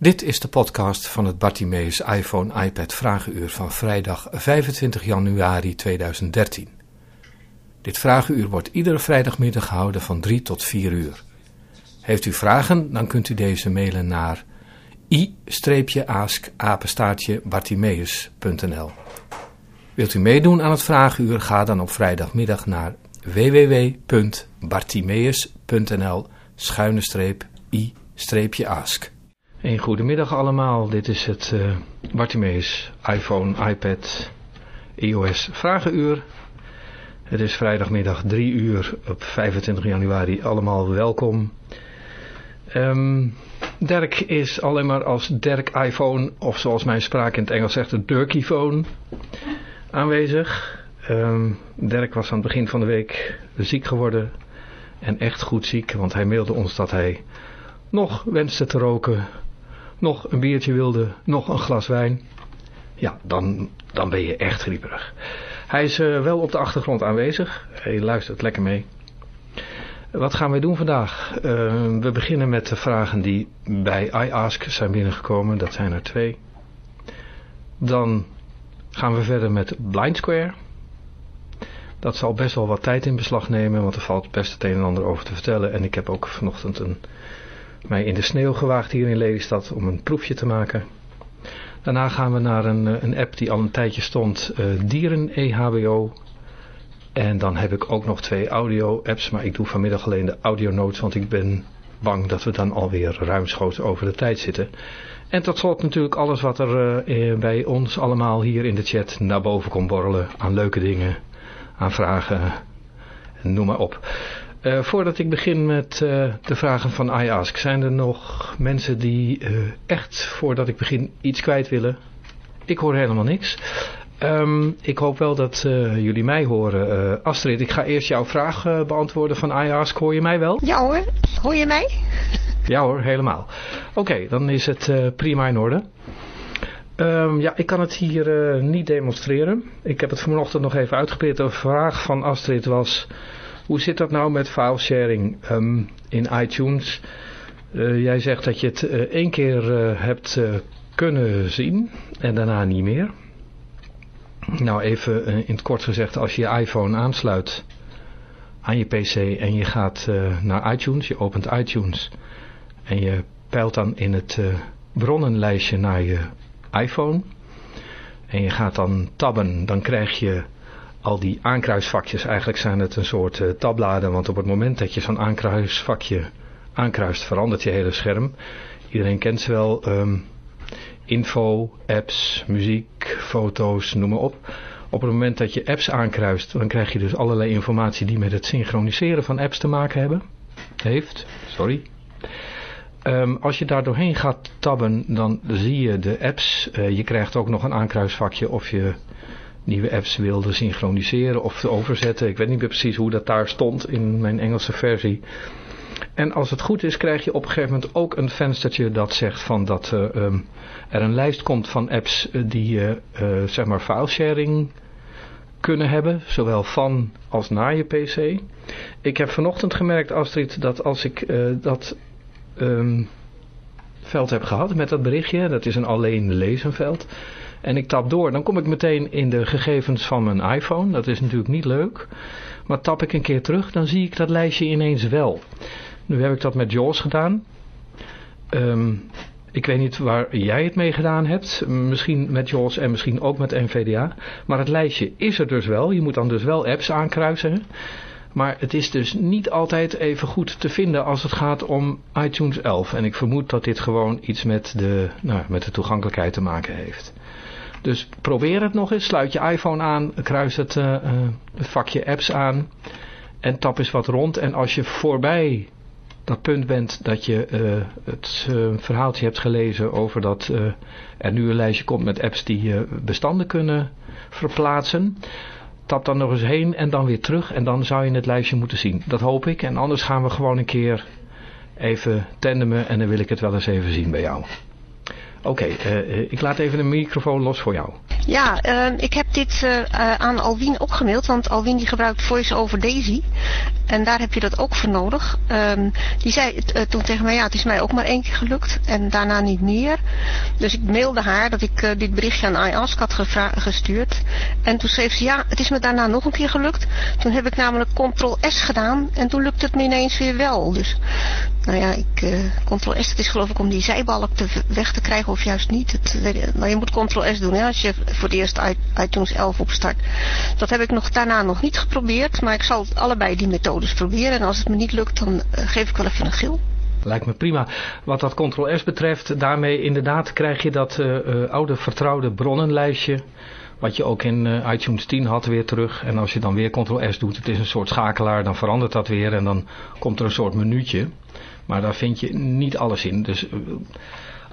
Dit is de podcast van het Bartimeus iPhone iPad Vragenuur van vrijdag 25 januari 2013. Dit vragenuur wordt iedere vrijdagmiddag gehouden van 3 tot 4 uur. Heeft u vragen, dan kunt u deze mailen naar i-ask-bartimeus.nl Wilt u meedoen aan het vragenuur, ga dan op vrijdagmiddag naar www.bartimeus.nl i-ask. Een goedemiddag allemaal, dit is het uh, Bartimeus iPhone, iPad, iOS vragenuur. Het is vrijdagmiddag 3 uur op 25 januari, allemaal welkom. Um, Dirk is alleen maar als Dirk iPhone, of zoals mijn spraak in het Engels zegt, de Dirkie-phone aanwezig. Um, Dirk was aan het begin van de week ziek geworden en echt goed ziek, want hij mailde ons dat hij nog wenste te roken nog een biertje wilde, nog een glas wijn, ja, dan, dan ben je echt grieperig. Hij is uh, wel op de achtergrond aanwezig. Hij luistert lekker mee. Wat gaan wij doen vandaag? Uh, we beginnen met de vragen die bij iAsk zijn binnengekomen. Dat zijn er twee. Dan gaan we verder met Blind Square. Dat zal best wel wat tijd in beslag nemen, want er valt best het een en ander over te vertellen. En ik heb ook vanochtend een mij in de sneeuw gewaagd hier in Lelystad om een proefje te maken. Daarna gaan we naar een, eh, een app die al een tijdje stond, uh, Dieren EHBO. En dan heb ik ook nog twee audio-apps, maar ik doe vanmiddag alleen de audio notes, want ik ben bang dat we dan alweer ruimschoots over de tijd zitten. En tot slot natuurlijk alles wat er uh, bij ons allemaal hier in de chat naar boven komt borrelen aan leuke dingen, aan vragen, noem maar op. Uh, voordat ik begin met uh, de vragen van iAsk, zijn er nog mensen die uh, echt, voordat ik begin, iets kwijt willen? Ik hoor helemaal niks. Um, ik hoop wel dat jullie mij horen. Astrid, ik ga eerst jouw vraag beantwoorden van iAsk. Hoor je mij wel? Ja hoor, hoor je mij? ja hoor, helemaal. Oké, okay, dan is het prima in orde. Um, ja, ik kan het hier niet demonstreren. Ik heb het vanochtend nog even uitgeprobeerd. De vraag van Astrid was... Hoe zit dat nou met filesharing um, in iTunes? Uh, jij zegt dat je het uh, één keer uh, hebt kunnen zien en daarna niet meer. Nou even in het kort gezegd, als je je iPhone aansluit aan je pc en je gaat naar iTunes, je opent iTunes en je peilt dan in het bronnenlijstje naar je iPhone en je gaat dan tabben, dan krijg je al die aankruisvakjes, eigenlijk zijn het een soort uh, tabbladen, want op het moment dat je zo'n aankruisvakje aankruist, verandert je hele scherm. Iedereen kent ze wel, um, info, apps, muziek, foto's, noem maar op. Op het moment dat je apps aankruist, dan krijg je dus allerlei informatie die met het synchroniseren van apps te maken hebben. Heeft, sorry. Um, als je daar doorheen gaat tabben, dan zie je de apps. Uh, je krijgt ook nog een aankruisvakje of je nieuwe apps wilde synchroniseren of overzetten. Ik weet niet meer precies hoe dat daar stond in mijn Engelse versie. En als het goed is krijg je op een gegeven moment ook een venstertje dat zegt van dat uh, um, er een lijst komt van apps eh, die uh, zeg maar filesharing kunnen hebben. Zowel van als naar je pc. Ik heb vanochtend gemerkt Astrid dat als ik dat um, veld heb gehad met dat berichtje. Dat is een alleen lezen veld en ik tap door, dan kom ik meteen in de gegevens van mijn iPhone. Dat is natuurlijk niet leuk. Maar tap ik een keer terug, dan zie ik dat lijstje ineens wel. Nu heb ik dat met JAWS gedaan. Um, ik weet niet waar jij het mee gedaan hebt. Misschien met JAWS en misschien ook met NVDA. Maar het lijstje is er dus wel. Je moet dan dus wel apps aankruisen. Maar het is dus niet altijd even goed te vinden als het gaat om iTunes 11. En ik vermoed dat dit gewoon iets met de, nou, met de toegankelijkheid te maken heeft. Dus probeer het nog eens. Sluit je iPhone aan, kruis het, uh, het vakje apps aan en tap eens wat rond. En als je voorbij dat punt bent dat je uh, het uh, verhaaltje hebt gelezen over dat er nu een lijstje komt met apps die bestanden kunnen verplaatsen. Tap dan nog eens heen en dan weer terug en dan zou je het lijstje moeten zien. Dat hoop ik en anders gaan we gewoon een keer even tandemen en dan wil ik het wel eens even zien bij jou. Oké, okay, uh, ik laat even de microfoon los voor jou. Ja, uh, ik heb dit uh, aan Alwien ook gemaild, want Alwien die gebruikt Voice over Daisy. En daar heb je dat ook voor nodig. Um, die zei toen tegen mij, ja, het is mij ook maar één keer gelukt en daarna niet meer. Dus ik mailde haar dat ik dit berichtje aan iAsk had gestuurd. En toen schreef ze, ja, het is me daarna nog een keer gelukt. Toen heb ik namelijk Ctrl-S gedaan en toen lukte het me ineens weer wel. Dus, nou ja, ik, Ctrl-S, het is geloof ik om die zijbalk te, weg te krijgen of juist niet. Maar je moet Ctrl-S doen, als je voor het eerst iTunes 11 opstart. Dat heb ik nog, daarna nog niet geprobeerd, maar ik zal allebei die methodes proberen. En als het me niet lukt, dan eh, geef ik wel even een gil. Lijkt me prima. Wat dat Ctrl-S betreft, daarmee inderdaad krijg je dat uh, uh, oude vertrouwde bronnenlijstje... Wat je ook in iTunes 10 had weer terug. En als je dan weer Ctrl-S doet, het is een soort schakelaar, dan verandert dat weer. En dan komt er een soort menuutje. Maar daar vind je niet alles in. Dus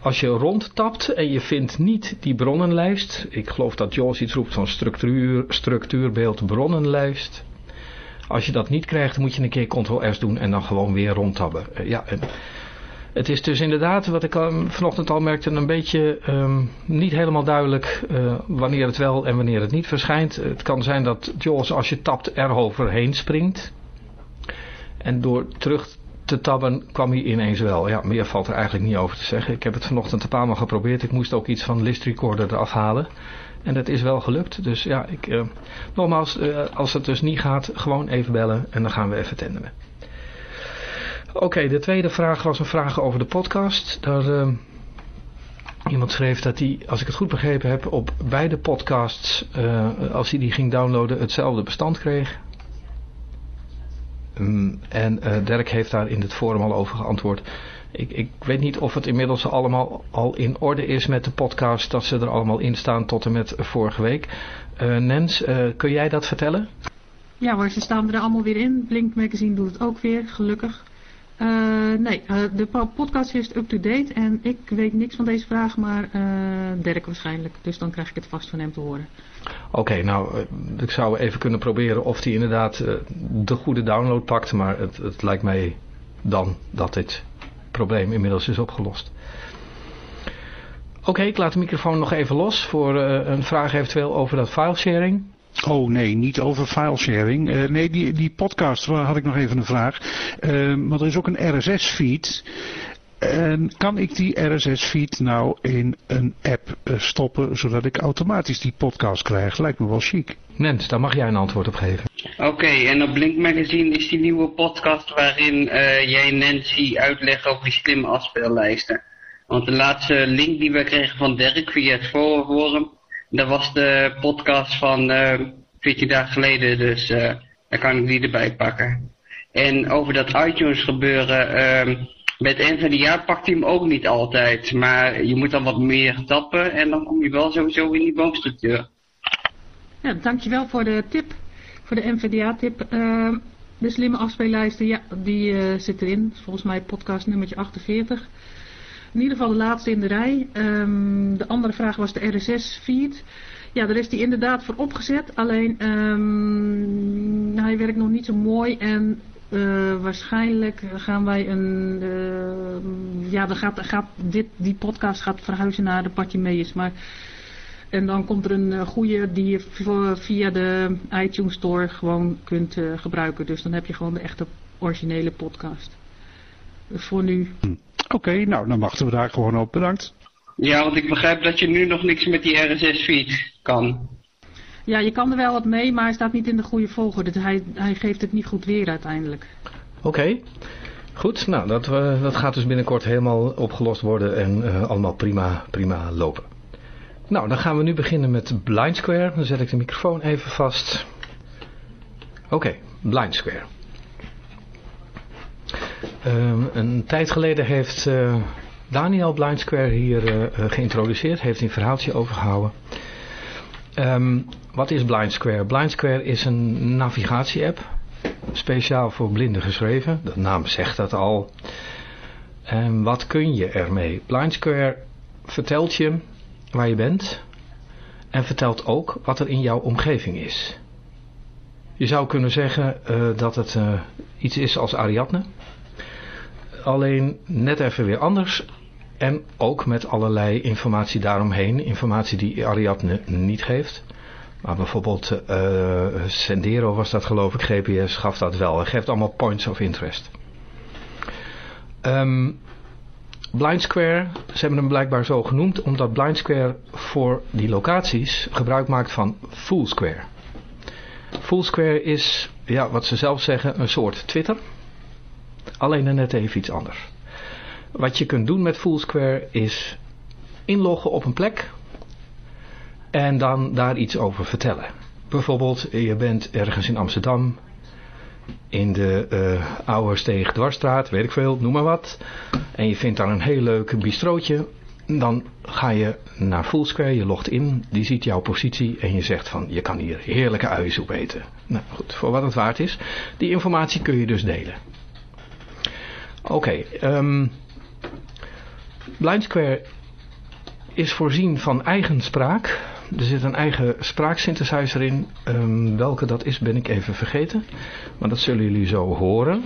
als je rondtapt en je vindt niet die bronnenlijst. Ik geloof dat Jos iets roept van structuur, structuurbeeld bronnenlijst. Als je dat niet krijgt, moet je een keer Ctrl-S doen en dan gewoon weer rondtabben. Uh, ja, het is dus inderdaad, wat ik vanochtend al merkte, een beetje um, niet helemaal duidelijk uh, wanneer het wel en wanneer het niet verschijnt. Het kan zijn dat Jaws als je tapt er overheen springt. En door terug te tabben kwam hij ineens wel. Ja, meer valt er eigenlijk niet over te zeggen. Ik heb het vanochtend een paar maal geprobeerd. Ik moest ook iets van list recorder eraf halen. En dat is wel gelukt. Dus ja, ik, uh, nogmaals, uh, als het dus niet gaat, gewoon even bellen en dan gaan we even tenderen. Oké, de tweede vraag was een vraag over de podcast. Daar, uh, iemand schreef dat hij, als ik het goed begrepen heb, op beide podcasts, als hij die ging downloaden, hetzelfde bestand kreeg. Um, en uh, Dirk heeft daar in het forum al over geantwoord. Ik, ik, weet niet of het inmiddels allemaal al in orde is met de podcast, dat ze er allemaal in staan tot en met vorige week. Uh, Nens, uh, kun jij dat vertellen? Ja hoor, ze staan er allemaal weer in. Blink Magazine doet het ook weer, gelukkig. Uh, nee, uh, de podcast is up-to-date en ik weet niks van deze vraag, maar uh, Dirk waarschijnlijk. Dus dan krijg ik het vast van hem te horen. Oké, nou, ik zou even kunnen proberen of hij inderdaad de goede download pakt, maar het, het lijkt mij dan dat dit probleem inmiddels is opgelost. Oké, ik laat de microfoon nog even los voor een vraag eventueel over dat filesharing. Oh nee, niet over filesharing. Uh, nee, die, die podcast, waar had ik nog even een vraag. Uh, maar er is ook een RSS-feed. En kan ik die RSS-feed nou in een app uh, stoppen, zodat ik automatisch die podcast krijg? Lijkt me wel chic. Nens, daar mag jij een antwoord op geven. Oké, okay, en op Blink Magazine is die nieuwe podcast waarin jij Nancy uitlegt over die slimme afspeellijsten. Want de laatste link die we kregen van Dirk via het forum dat was de podcast van uh, 14 dagen geleden, dus uh, daar kan ik die erbij pakken. En over dat iTunes gebeuren, uh, met NVDA pakt hij hem ook niet altijd. Maar je moet dan wat meer tappen en dan kom je wel sowieso in die boomstructuur. Ja, dankjewel voor de tip, voor de NVDA-tip. Uh, de slimme afspeellijsten, ja, die uh, zit erin. Volgens mij podcast nummertje 48. In ieder geval de laatste in de rij. Um, de andere vraag was de RSS-feed. Ja, daar is die inderdaad voor opgezet. Alleen um, hij werkt nog niet zo mooi. En uh, waarschijnlijk gaan wij een... Uh, ja, dan gaat, gaat dit, die podcast gaat verhuizen naar de Partimeus. Maar... En dan komt er een goede die je via de iTunes Store gewoon kunt gebruiken. Dus dan heb je gewoon de echte originele podcast. Voor nu. Hm. Oké, okay, nou dan wachten we daar gewoon op. Bedankt. Ja, want ik begrijp dat je nu nog niks met die RSS-feed kan. Ja, je kan er wel wat mee, maar hij staat niet in de goede volgorde. Dus hij, hij geeft het niet goed weer uiteindelijk. Oké. Okay. Goed, nou dat, uh, dat gaat dus binnenkort helemaal opgelost worden en uh, allemaal prima, prima lopen. Nou, dan gaan we nu beginnen met Blind Square. Dan zet ik de microfoon even vast. Oké, okay, Blind Square. Um, een tijd geleden heeft uh, Daniel Blind Square hier uh, geïntroduceerd, heeft een verhaaltje overgehouden. Um, wat is Blind Square? Blind Square is een navigatie-app, speciaal voor blinden geschreven. De naam zegt dat al. En wat kun je ermee? Blind Square vertelt je waar je bent en vertelt ook wat er in jouw omgeving is. Je zou kunnen zeggen dat het iets is als Ariadne alleen net even weer anders. En ook met allerlei informatie daaromheen. Informatie die Ariadne niet geeft. Maar bijvoorbeeld uh, Sendero was dat geloof ik, GPS gaf dat wel. Hij geeft allemaal points of interest. Um, Blind Square, ze hebben hem blijkbaar zo genoemd omdat Blind Square voor die locaties gebruik maakt van Full Square. Full Square is, ja, wat ze zelf zeggen, een soort Twitter. Alleen een net even iets anders. Wat je kunt doen met Full Square is inloggen op een plek en dan daar iets over vertellen. Bijvoorbeeld, je bent ergens in Amsterdam, in de uh, oude steeg dwarsstraat, weet ik veel, noem maar wat. En je vindt dan een heel leuk bistrootje. Dan ga je naar Fullsquare, je logt in, die ziet jouw positie en je zegt van je kan hier heerlijke uiensoep eten. Nou goed, voor wat het waard is. Die informatie kun je dus delen. Oké, okay, ehm, Blind Square is voorzien van eigen spraak. Er zit een eigen spraaksynthesizer in. Um, welke dat is ben ik even vergeten. Maar dat zullen jullie zo horen.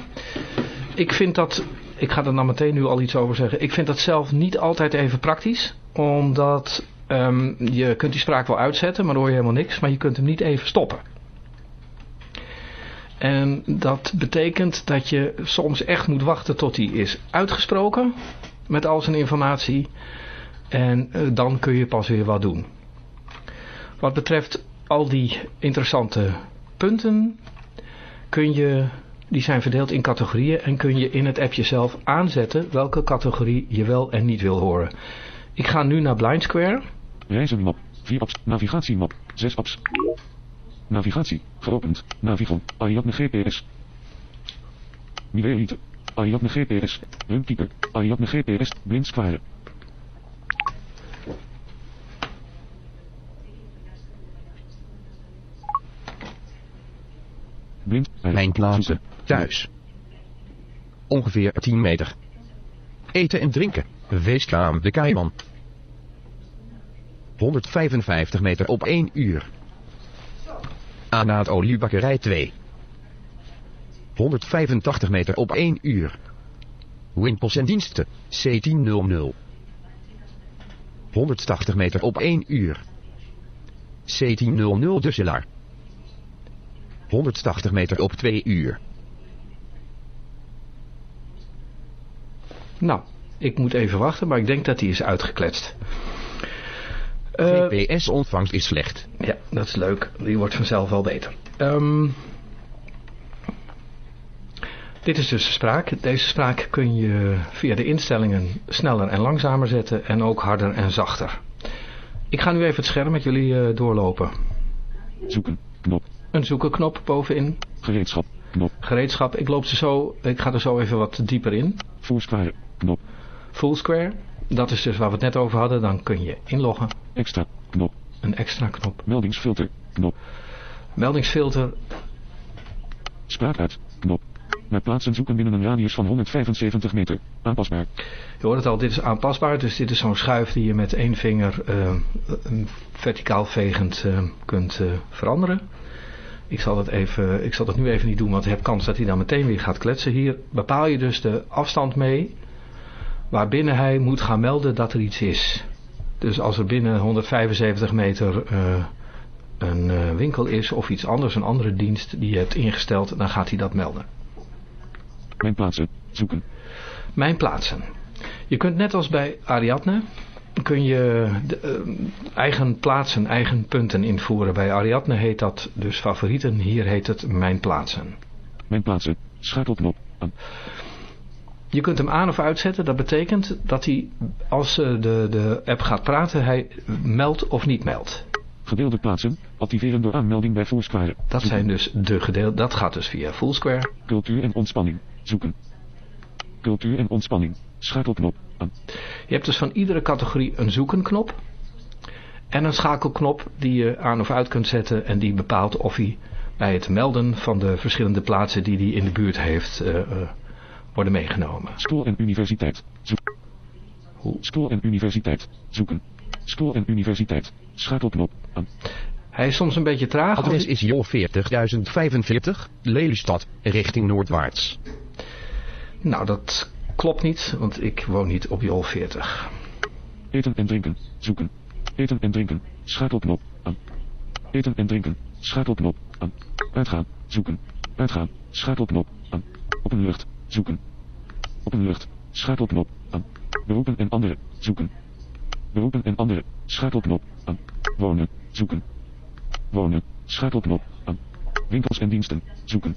Ik vind dat, ik ga er dan meteen nu al iets over zeggen. Ik vind dat zelf niet altijd even praktisch. Omdat um, je kunt die spraak wel uitzetten, maar dan hoor je helemaal niks. Maar je kunt hem niet even stoppen. En dat betekent dat je soms echt moet wachten tot hij is uitgesproken. Met al zijn informatie. En uh, dan kun je pas weer wat doen. Wat betreft al die interessante punten kun je, die zijn verdeeld in categorieën en kun je in het appje zelf aanzetten welke categorie je wel en niet wil horen. Ik ga nu naar Blind Square. Reizenmap, 4 apps, navigatiemap, 6 apps. Navigatie, geopend, Navigon, Ariadne GPS. Miveelite, Ariadne GPS, Runkeeper, Ariadne GPS, Blind Square. Mijn plaatsen. Thuis. Ongeveer 10 meter. Eten en drinken. Weeskaam de Kaiman. 155 meter op 1 uur. Anaat oliebakkerij 2. 185 meter op 1 uur. Winpels en diensten. C1000. 180 meter op 1 uur. C1000 Dusselaar. 180 meter op 2 uur. Nou, ik moet even wachten, maar ik denk dat die is uitgekletst. Eh, GPS-ontvangst is slecht. Ja, dat is leuk. Die wordt vanzelf wel beter. Um, dit is dus de spraak. Deze spraak kun je via de instellingen sneller en langzamer zetten en ook harder en zachter. Ik ga nu even het scherm met jullie uh, doorlopen. Zoeken, knop, een zoekenknop bovenin. Gereedschap. Knop. Gereedschap. Ik loop ze zo. Ik ga er zo even wat dieper in. Full square. Knop. Full square. Dat is dus waar we het net over hadden. Dan kun je inloggen. Extra. Knop. Een extra knop. Meldingsfilter. Knop. Meldingsfilter. Spraak uit. Knop. Naar plaatsen zoeken binnen een radius van 175 meter. Aanpasbaar. Je hoort het al, dit is aanpasbaar. Dus dit is zo'n schuif die je met één vinger uh, verticaal vegend uh, kunt uh, veranderen. Ik zal, dat even, ik zal dat nu even niet doen, want ik heb kans dat hij dan meteen weer gaat kletsen. Hier bepaal je dus de afstand mee waarbinnen hij moet gaan melden dat er iets is. Dus als er binnen 175 meter uh, een uh, winkel is of iets anders, een andere dienst die je hebt ingesteld, dan gaat hij dat melden. Mijn plaatsen, zoeken. Mijn plaatsen. Je kunt net als bij Ariadne, kun je de, uh, eigen plaatsen, eigen punten invoeren. Bij Ariadne heet dat dus favorieten, hier heet het mijn plaatsen. Mijn plaatsen, schakelknop aan. Je kunt hem aan of uitzetten, dat betekent dat hij als de, de app gaat praten, hij meldt of niet meldt. Gedeelde plaatsen, activeren door aanmelding bij Fullsquare. Dat zijn dus de gedeelde, dat gaat dus via Fullsquare. Cultuur en ontspanning, zoeken. Cultuur en ontspanning, schakelknop aan. Je hebt dus van iedere categorie een zoekenknop. En een schakelknop die je aan of uit kunt zetten en die bepaalt of hij bij het melden van de verschillende plaatsen die hij in de buurt heeft uh, uh, worden meegenomen. School en universiteit. Zoek. School en universiteit. Zoeken. School en universiteit. Schakelknop aan. Hij is soms een beetje traag. Adres is Jo 40045, Lelystad, richting noordwaarts. Nou, dat klopt niet, want ik woon niet op Jol 40. Eten en drinken. Zoeken. Eten en drinken. Schakelknop. Aan. Eten en drinken. Schakelknop. Aan. Uitgaan. Zoeken. Uitgaan. Schakelknop. Aan. Op een lucht. Zoeken. Op een lucht. Schakelknop. Aan. Beroepen en andere. Zoeken. Beroepen en andere. Schakelknop. Aan. Wonen. Zoeken. Wonen. Schakelknop. Aan. Winkels en diensten. Zoeken.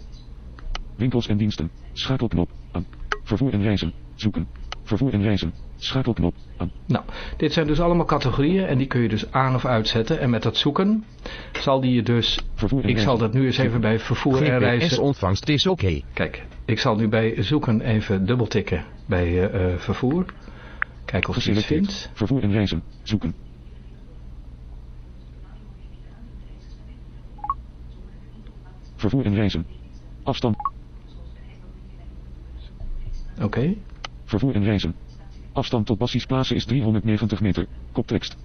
Winkels en diensten. Schakelknop. Aan. Vervoer en reizen. Zoeken. Vervoer en reizen. Schakelknop. Aan. Nou, dit zijn dus allemaal categorieën en die kun je dus aan of uitzetten. En met dat zoeken zal die je dus... Vervoer Ik zal dat nu eens even bij vervoer en reizen... GPS-ontvangst is oké. Kijk, ik zal nu bij zoeken even dubbeltikken bij eh, eh, vervoer. Kijken of je iets vindt. Vervoer en reizen. Zoeken. Vervoer en reizen. Afstand. Oké. Vervoer en reizen. Afstand tot Bassies Plaatsen is 390 meter. Koptekst.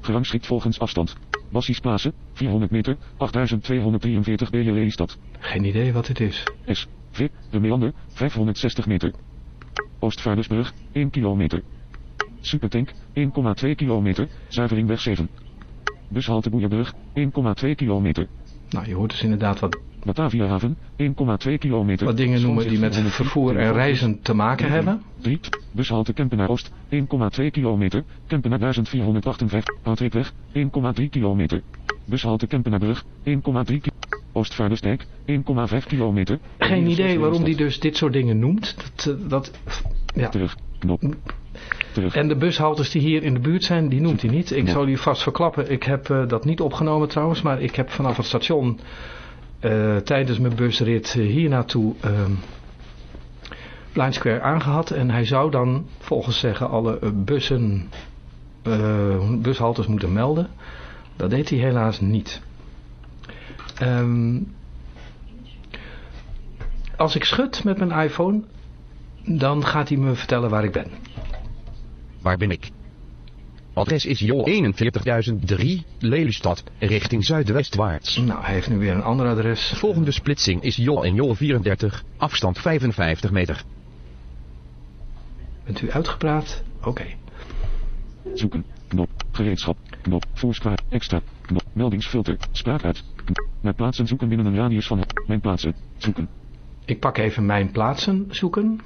Gerangschikt volgens afstand. Bassies Plaatsen, 400 meter, 8243 bij Lelystad. Geen idee wat dit is. S. V. De Meander, 560 meter. Oostvaardersbrug, 1 kilometer. Supertank, 1,2 kilometer, zuiveringweg 7. Bushalte Boeierbrug, 1,2 kilometer. Nou, je hoort dus inderdaad wat, Bataviahaven, 1,2 kilometer. wat dingen noemen die met vervoer en reizen te maken hebben. 3. Bushalte Kempenaar Oost, 1,2 kilometer. Kempenaar 1458. Houtreekweg, 1,3 kilometer. Bushalte Kempenaarbrug, 1,3 kilometer. Oostvaardersdijk, 1,5 kilometer. Geen idee waarom die dus dit soort dingen noemt. Dat, eh, dat, ja. Terug, knop. Terug. En de bushaltes die hier in de buurt zijn, die noemt hij niet. Ik zal u vast verklappen. Ik heb eh, dat niet opgenomen trouwens, maar ik heb vanaf het station eh, tijdens mijn busrit eh, hier naartoe Line Square aangehad. En hij zou dan volgens zeggen alle eh, bussen, eh, bushaltes moeten melden. Dat deed hij helaas niet. Ehm, als ik schud met mijn iPhone, dan gaat hij me vertellen waar ik ben. Waar ben ik? Adres is Jo 41003, Lelystad, richting zuidwestwaarts. Nou, hij heeft nu weer een ander adres. Volgende splitsing is Jo en Jo 34, afstand 55 meter. Bent u uitgepraat? Oké. Zoeken. Knop. Gereedschap. Knop. Voorspraak. Extra. Knop. Meldingsfilter. Spraak uit. Knop. Naar plaatsen zoeken binnen een radius van... Mijn plaatsen. Zoeken. Ik pak even mijn plaatsen zoeken.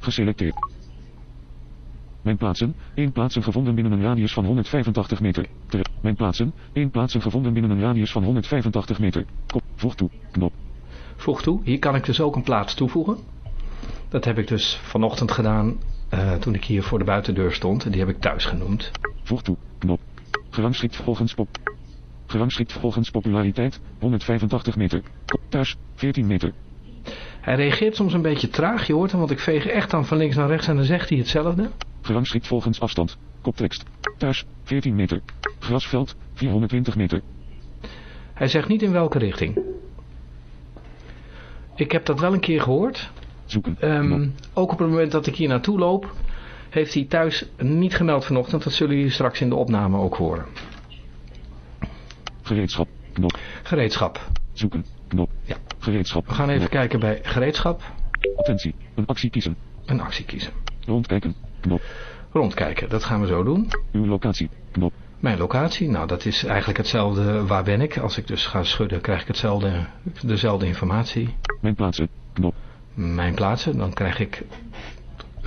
Geselecteerd. Mijn plaatsen. 1 plaatsen gevonden binnen een radius van 185 meter. Ter mijn plaatsen. 1 plaatsen gevonden binnen een radius van 185 meter. Kop. Voeg toe. Knop. Voeg toe. Hier kan ik dus ook een plaats toevoegen. Dat heb ik dus vanochtend gedaan eh, toen ik hier voor de buitendeur stond. Die heb ik thuis genoemd. Voeg toe. Knop. Gerangschikt volgens pop. Gerangschikt volgens populariteit. 185 meter. Kop. Thuis. 14 meter. Hij reageert soms een beetje traag. Je hoort hem, want ik veeg echt dan van links naar rechts en dan zegt hij hetzelfde. Gerangschikt volgens afstand. Koptekst. Thuis. 14 meter. Grasveld. 420 meter. Hij zegt niet in welke richting. Ik heb dat wel een keer gehoord. Zoeken. Ehm, ook op het moment dat ik hier naartoe loop, heeft hij thuis niet gemeld vanochtend. Dat zullen jullie straks in de opname ook horen. Gereedschap. Knop. Gereedschap. Zoeken. Knop. Ja. Gereedschap. We gaan even Knop. kijken bij gereedschap. Attentie. Een actie kiezen. Een actie kiezen. Rondkijken. Knop. Rondkijken, dat gaan we zo doen. Uw locatie. Knop. Mijn locatie, nou dat is eigenlijk hetzelfde. Waar ben ik? Als ik dus ga schudden, krijg ik hetzelfde, dezelfde informatie. Mijn plaatsen. Knop. Mijn plaatsen, dan krijg ik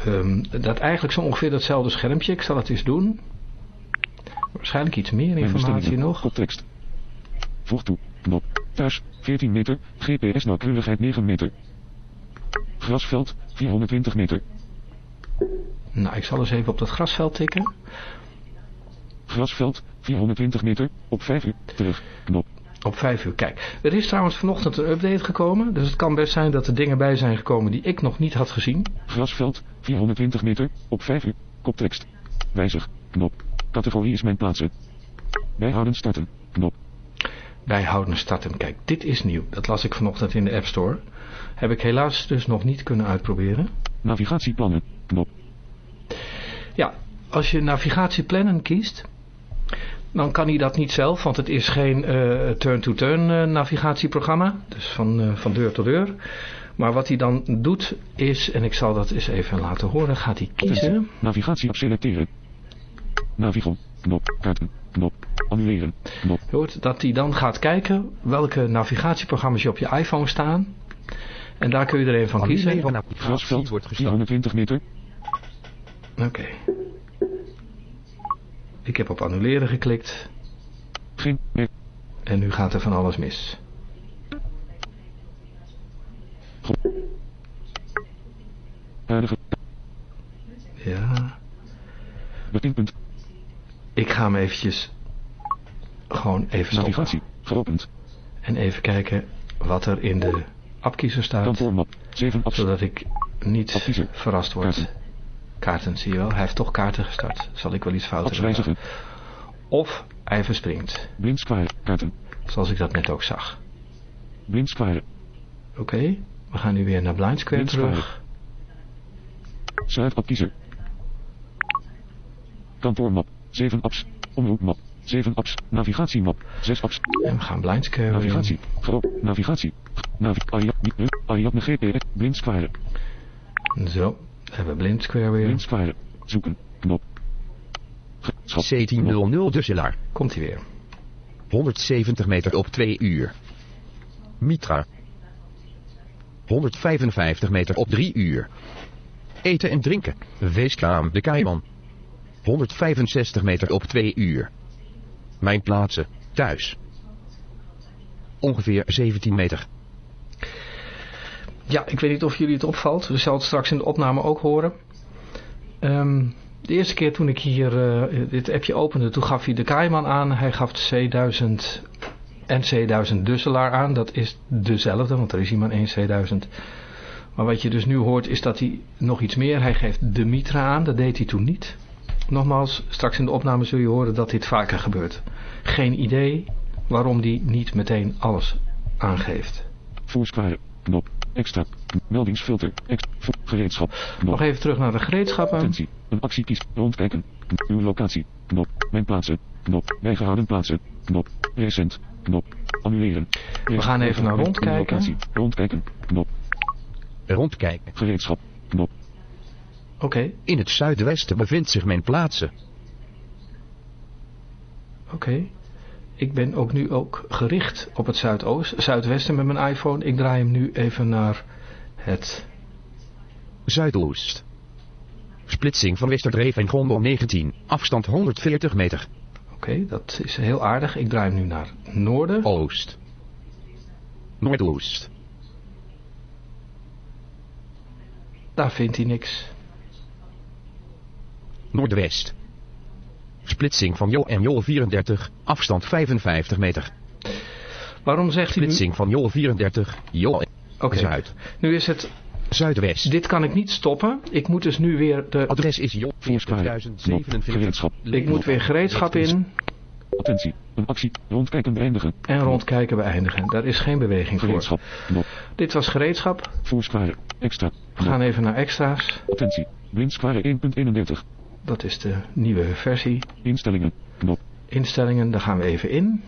ehm, dat eigenlijk zo ongeveer datzelfde schermpje. Ik zal het eens doen. Waarschijnlijk iets meer informatie nog. Koptekst. Voeg toe. Knop. Thuis. 14 meter. GPS nauwkeurigheid 9 meter. Grasveld. 420 meter. Nou, ik zal eens even op dat grasveld tikken. Grasveld. 420 meter. Op 5 uur. Terug. Knop. Op 5 uur. Kijk, er is trouwens vanochtend een update gekomen. Dus het kan best zijn dat er dingen bij zijn gekomen die ik nog niet had gezien. Grasveld, 420 meter, op 5 uur, koptekst. Wijzig, knop. Categorie is mijn plaatsen. Bijhouden starten, knop. Bijhouden starten. Kijk, dit is nieuw. Dat las ik vanochtend in de App Store. Heb ik helaas dus nog niet kunnen uitproberen. Navigatieplannen, knop. Ja, als je navigatieplannen kiest, dan kan hij dat niet zelf, want het is geen eh, turn-to-turn eh, navigatieprogramma, dus van, eh, van deur tot deur. Maar wat hij dan doet is, en ik zal dat eens even laten horen, gaat hij kiezen. Navigatie op selecteren. Navigon. Knop. Kaarten. Knop. Annuleren. Knop. Je hoort dat hij dan gaat kijken welke navigatieprogramma's je op je iPhone staan. En daar kun je er een van kiezen. Oké. Grasveld. wordt gestart. 420 meter. Ik heb op annuleren geklikt. Geen. En nu gaat er van alles mis. Ja. Ik ga hem eventjes gewoon even stoppen. Navigatie. Geopend. En even kijken wat er in de appkiezer staat. Kantoormap. 7 apps. Zodat ik niet verrast word. Kaarten. Zie je wel. Hij heeft toch kaarten gestart. Zal ik wel iets fout hebben. Of hij verspringt. Blind. Kaarten. Zoals ik dat net ook zag. Blind square. Oké, we gaan nu weer naar Blind Square. terug. Sluit appkiezer. Kantoormap. 7 apps. Omroepmap. 7 apps. Navigatiemap. 6 apps. En we gaan Blind Square weer in. Navigatie. Geopend. Navigatie. Navi Ariadne. Ariadne GPS. Blind square. Zo, we hebben Blind Square weer. Blind square. Zoeken. Knop. Ge- Schap. Knop. C1000 Dusselaar. Komt hij weer. 170 meter op 2 uur. Mitra. 155 meter op 3 uur. Eten en drinken. Weeskraam de Keiman. 165 meter op 2 uur. Mijn plaatsen. Thuis. Ongeveer 17 meter. Ja, ik weet niet of jullie het opvalt. We zullen het straks in de opname ook horen. Ehm, de eerste keer toen ik hier eh, dit appje opende, toen gaf hij de Kaiman aan. Hij gaf de C1000 en C1000 Dusselaar aan. Dat is dezelfde, want er is iemand één C1000. Maar wat je dus nu hoort is dat hij nog iets meer. Hij geeft de Mitra aan, dat deed hij toen niet. Nogmaals, straks in de opname zul je horen dat dit vaker gebeurt. Geen idee waarom die niet meteen alles aangeeft. Voorsquare. Knop. Extra. Meldingsfilter. Extra. Gereedschap. Knop. Nog even terug naar de gereedschappen. Attentie. Een actie kies. Rondkijken. Uw locatie. Knop. Mijn plaatsen. Knop. Bijgehouden plaatsen. Knop. Recent. Knop. Annuleren. We gaan even naar rondkijken. Locatie. Rondkijken. Knop. Rondkijken. Gereedschap. Knop. Oké, In het zuidwesten bevindt zich mijn plaatsen. oké. Ik ben ook nu ook gericht op het zuidoost, zuidwesten met mijn iPhone. Ik draai hem nu even naar het... Zuidoost. Splitsing van Westerdreef en Gondel 19. Afstand 140 meter. Oké, dat is heel aardig. Ik draai hem nu naar noorden. Oost. Noordoost. Daar vindt hij niks. Noordwest. Splitsing van Jol en Jol 34. Afstand 55 meter. Waarom zegt hij. Splitsing van Jol 34. Jol en Oké, Zuid. nu is het... Zuidwest. Dit kan ik niet stoppen. Ik moet dus nu weer de... Adres is. 40047. Gereedschap. Ik moet weer gereedschap in Attentie. Een actie. Rondkijken beëindigen. en rondkijken beëindigen. Daar is geen beweging voor. Gereedschap. Knop. Dit was gereedschap. Voorsquare. Extra. We gaan even naar extra's. Attentie. Blind square 1.31. Dat is de nieuwe versie. Instellingen. Knop. Instellingen, daar gaan we even in.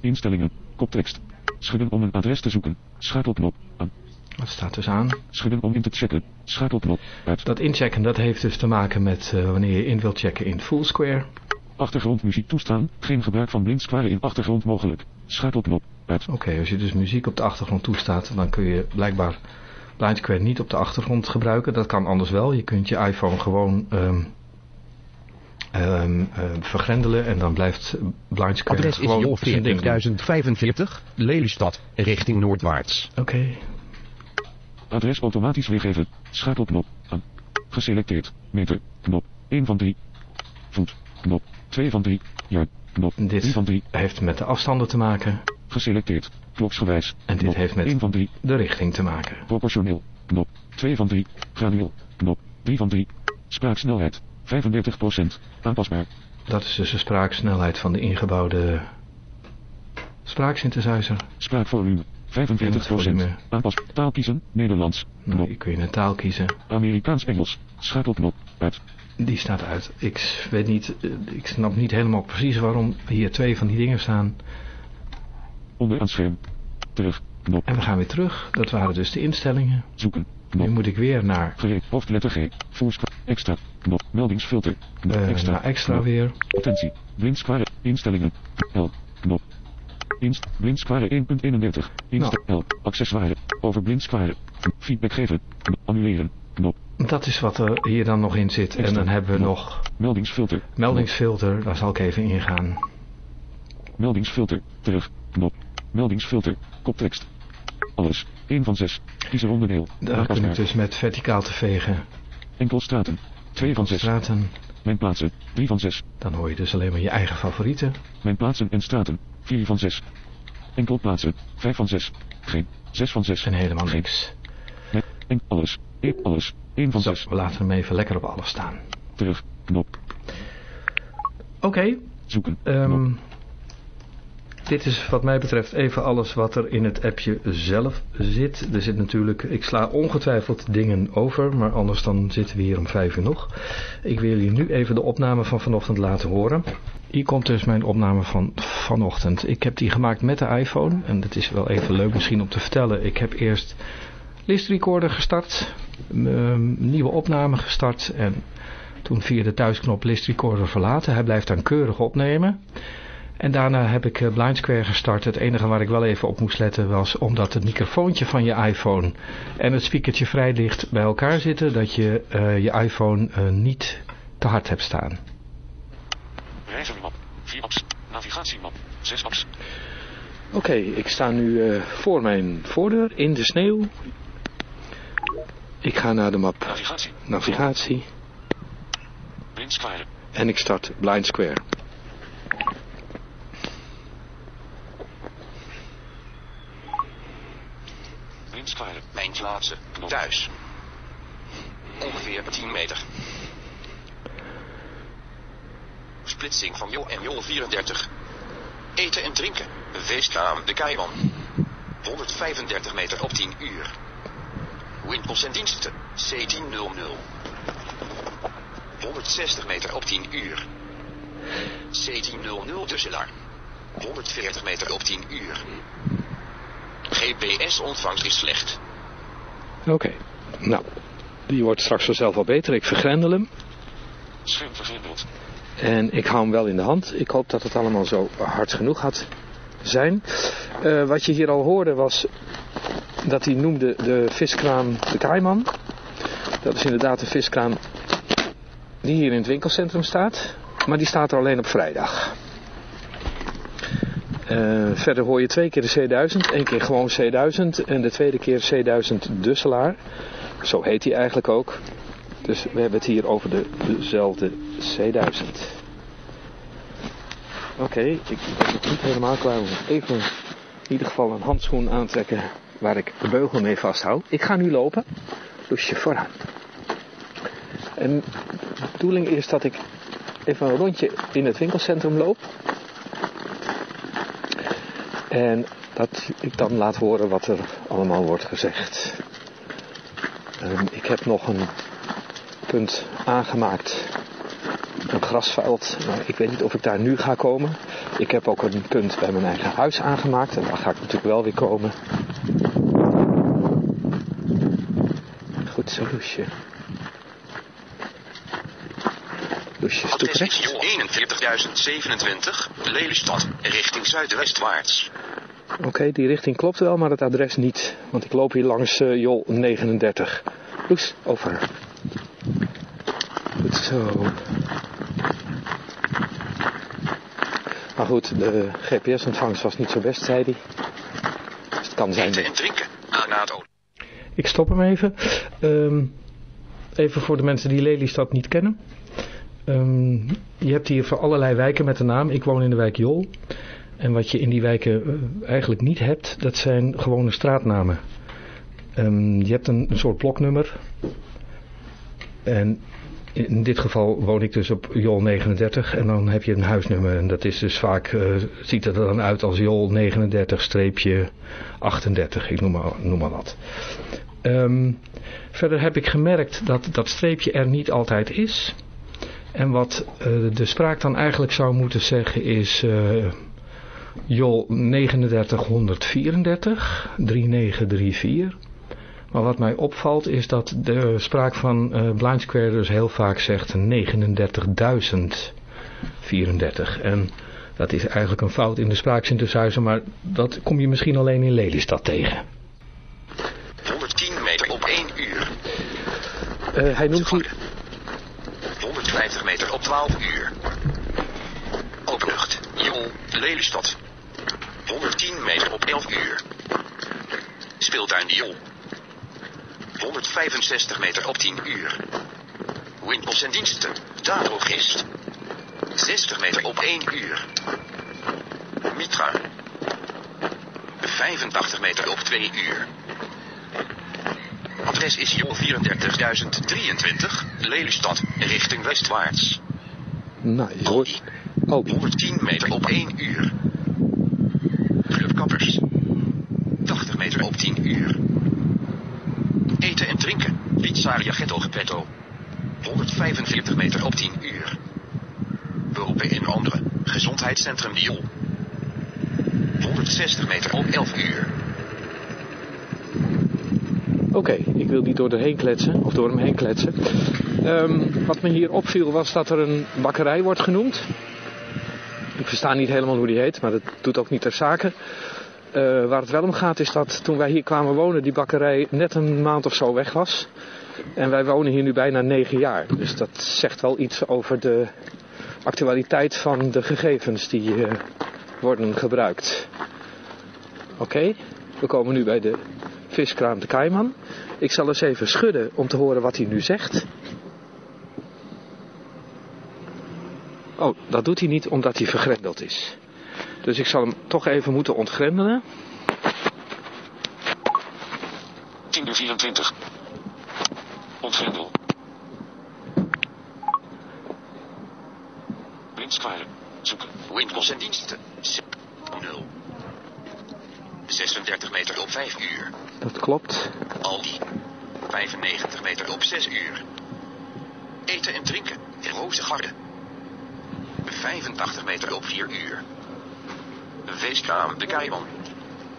Instellingen. Koptekst. Schudden om een adres te zoeken. Schakelknop. Aan. Dat staat dus aan. Schudden om in te checken. Schakelknop. Uit. Dat inchecken, dat heeft dus te maken met eh, wanneer je in wilt checken in Fullsquare. Achtergrondmuziek toestaan. Geen gebruik van blind square in achtergrond mogelijk. Schakelknop. Uit. Oké, als je dus muziek op de achtergrond toestaat, dan kun je blijkbaar Blind Square niet op de achtergrond gebruiken. Dat kan anders wel. Je kunt je iPhone gewoon ehm, ehm, ehm, vergrendelen en dan blijft Blind Square Adres is gewoon Jol zijn ding doen. 40045. Lelystad. Richting noordwaarts. Oké, Adres automatisch weergeven. Schakelknop. Aan. Geselecteerd. Meter. Knop. 1 van 3. Voet. Knop. 2 van 3. Jaar. Knop. Dit 3 van 3. heeft met de afstanden te maken Geselecteerd. Kloksgewijs. en dit Knop. heeft met 1 van 3. de richting te maken. Proportioneel. Knop. 2 van 3. Gradueel. Knop. 3 van 3. Spraaksnelheid. 35%. Aanpasbaar. Dat is dus de spraaksnelheid van de ingebouwde spraaksynthesizer. Spraakvolume. 45%. Volume. Aanpas. Taal kiezen. Nederlands. Nou, Knop. hier kun je een taal kiezen. Amerikaans-Engels. Schakelknop. Uit. Die staat uit. Ik weet niet, eh, ik snap niet helemaal precies waarom hier twee van die dingen staan. Onderaan scherm. Terug. Knop. En we gaan weer terug. Dat waren dus de instellingen. Zoeken. Nu moet ik weer naar, Gereed. Hoofdletter G. Voorspraak. Extra. Knop. Meldingsfilter. Knop. eh, extra. naar extra Knop. weer. Attentie. Blindsquare. Instellingen. L. Knop. Inst. Blindsquare 1.31. Inst. L. Accessoire. Over blindsquare. Feedback geven. Annuleren. Knop. Dat is wat er hier dan nog in zit. En dan hebben we Knop. nog Meldingsfilter. meldingsfilter. Daar zal ik even ingaan. Meldingsfilter. Terug. Knop. Meldingsfilter. Koptekst. Alles. 1 van 6. Kies een onderdeel. Daar kun ik dus met verticaal te vegen. Enkel straten. 2 van 6. Straten. Mijn plaatsen. 3 van 6. Dan hoor je dus alleen maar je eigen favorieten. Mijn plaatsen en straten. 4 van 6. Enkel plaatsen. 5 van 6. Geen. 6 van 6. En helemaal Geen. niks. Met. En alles. E alles. 1 van Zo, 6. we laten hem even lekker op alles staan. Terug. Knop. Oké, Zoeken. Knop. Dit is wat mij betreft even alles wat er in het appje zelf zit. Er zit natuurlijk, ik sla ongetwijfeld dingen over, maar anders dan zitten we hier om vijf uur nog. Ik wil jullie nu even de opname van vanochtend laten horen. Hier komt dus mijn opname van vanochtend. Ik heb die gemaakt met de iPhone en dat is wel even leuk misschien om te vertellen. Ik heb eerst List Recorder gestart, nieuwe opname gestart en toen via de thuisknop List Recorder verlaten. Hij blijft dan keurig opnemen. En daarna heb ik eh, Blind Square gestart. Het enige waar ik wel even op moest letten was omdat het microfoontje van je iPhone en het speakertje vrij dicht bij elkaar zitten, dat je eh, je iPhone eh, niet te hard hebt staan. Reizenmap. 4 apps. Navigatiemap. 6 apps. Oké, ik sta nu eh, voor mijn voordeur in de sneeuw. Ik ga naar de map Navigatie. navigatie Blindsquare. en ik start Blind Square. Blindsquare. Mijn plaatsen. Knop. Thuis. Ongeveer 10 meter. Splitsing van Jol en Jol 34. Eten en drinken. Feestkraam de Keiwan. 135 meter op 10 uur. Winkels en diensten. C1000. 160 meter op 10 uur. C1000 Dusselaar. 140 meter op 10 uur. GPS-ontvangst is slecht. Oké, nou, die wordt straks vanzelf wel beter. Ik vergrendel hem. Scherm vergrendeld. En ik hou hem wel in de hand. Ik hoop dat het allemaal zo hard genoeg gaat zijn. Eh, wat je hier al hoorde was dat hij noemde de viskraam de Kaiman. Dat is inderdaad een viskraam die hier in het winkelcentrum staat. Maar die staat er alleen op vrijdag. Eh, verder hoor je twee keer de C1000. Eén keer gewoon C1000 en de tweede keer C1000 Dusselaar. Zo heet hij eigenlijk ook. Dus we hebben het hier over de, dezelfde C1000. Oké, ik ben niet helemaal klaar. Moet even in ieder geval een handschoen aantrekken waar ik de beugel mee vasthoud. Ik ga nu lopen. Loesje vooraan. En de bedoeling is dat ik even een rondje in het winkelcentrum loop. En dat ik dan laat horen wat er allemaal wordt gezegd. Ehm, ik heb nog een punt aangemaakt. Een grasveld. Maar ik weet niet of ik daar nu ga komen. Ik heb ook een punt bij mijn eigen huis aangemaakt. En daar ga ik natuurlijk wel weer komen. Goed zo, Loesje. Loesje, stoeprecht. Adres 41.027, Lelystad, richting zuidwestwaarts. Oké, die richting klopt wel, maar het adres niet. Want ik loop hier langs eh, Jol 39. Loes, over. Goed zo. Maar goed, de GPS-ontvangst was niet zo best, zei hij. Dus het kan zijn Eten dat... en drinken, Anato. Ik stop hem even. Ehm, even voor de mensen die Lelystad niet kennen. Ehm, je hebt hier voor allerlei wijken met de naam. Ik woon in de wijk Jol. En wat je in die wijken eh, eigenlijk niet hebt, dat zijn gewone straatnamen. Ehm, je hebt een, soort bloknummer. En in dit geval woon ik dus op Jol 39 en dan heb je een huisnummer. En dat is dus vaak, eh, ziet er dan uit als Jol 39-38, ik noem maar, noem maar wat. Ehm, verder heb ik gemerkt dat dat streepje er niet altijd is. En wat eh, de spraak dan eigenlijk zou moeten zeggen is... Jol 3934, 3934. Maar wat mij opvalt is dat de spraak van uh, Blind Square dus heel vaak zegt 39.034. En dat is eigenlijk een fout in de spraaksynthesizer, maar dat kom je misschien alleen in Lelystad tegen. 110 meter op 1 uur. Uh, hij noemt... Die... 150 meter op 12 uur. Openlucht. Jol, Lelystad. 110 meter op 11 uur. Speeltuin Jol. 165 meter op 10 uur. Winkels en diensten. Dadrogist. 60 meter op 1 uur. Mitra. 85 meter op 2 uur. Adres is Jol 34023, Lelystad, richting westwaarts. Nou, je hoort... Oh. 110 meter op 1 uur. Clubkappers. 80 meter op 10 uur. Eten en drinken. Pizzaria Ghetto Gepetto. 145 meter op 10 uur. Beroepen in andere. Gezondheidscentrum Diol. 160 meter op 11 uur. Oké, ik wil niet door erheen kletsen, of door hem heen kletsen. Um, wat me hier opviel was dat er een bakkerij wordt genoemd. Ik versta niet helemaal hoe die heet, maar dat doet ook niet ter zake. Uh, waar het wel om gaat is dat toen wij hier kwamen wonen, die bakkerij net een maand of zo weg was. En wij wonen hier nu bijna negen jaar. Dus dat zegt wel iets over de actualiteit van de gegevens die uh, worden gebruikt. Oké, we komen nu bij de viskraam de Kaiman. Ik zal eens even schudden om te horen wat hij nu zegt. Oh, dat doet hij niet omdat hij vergrendeld is. Dus ik zal hem toch even moeten ontgrendelen. 10 uur 24. Ontgrendel. Blindsquare. Zoeken. Winkels en diensten. 0. 36 meter op 5 uur. Dat klopt. Aldi. 95 meter op 6 uur. Eten en drinken. Rozengarde. 85 meter op 4 uur. Weeskraam de Kaiman.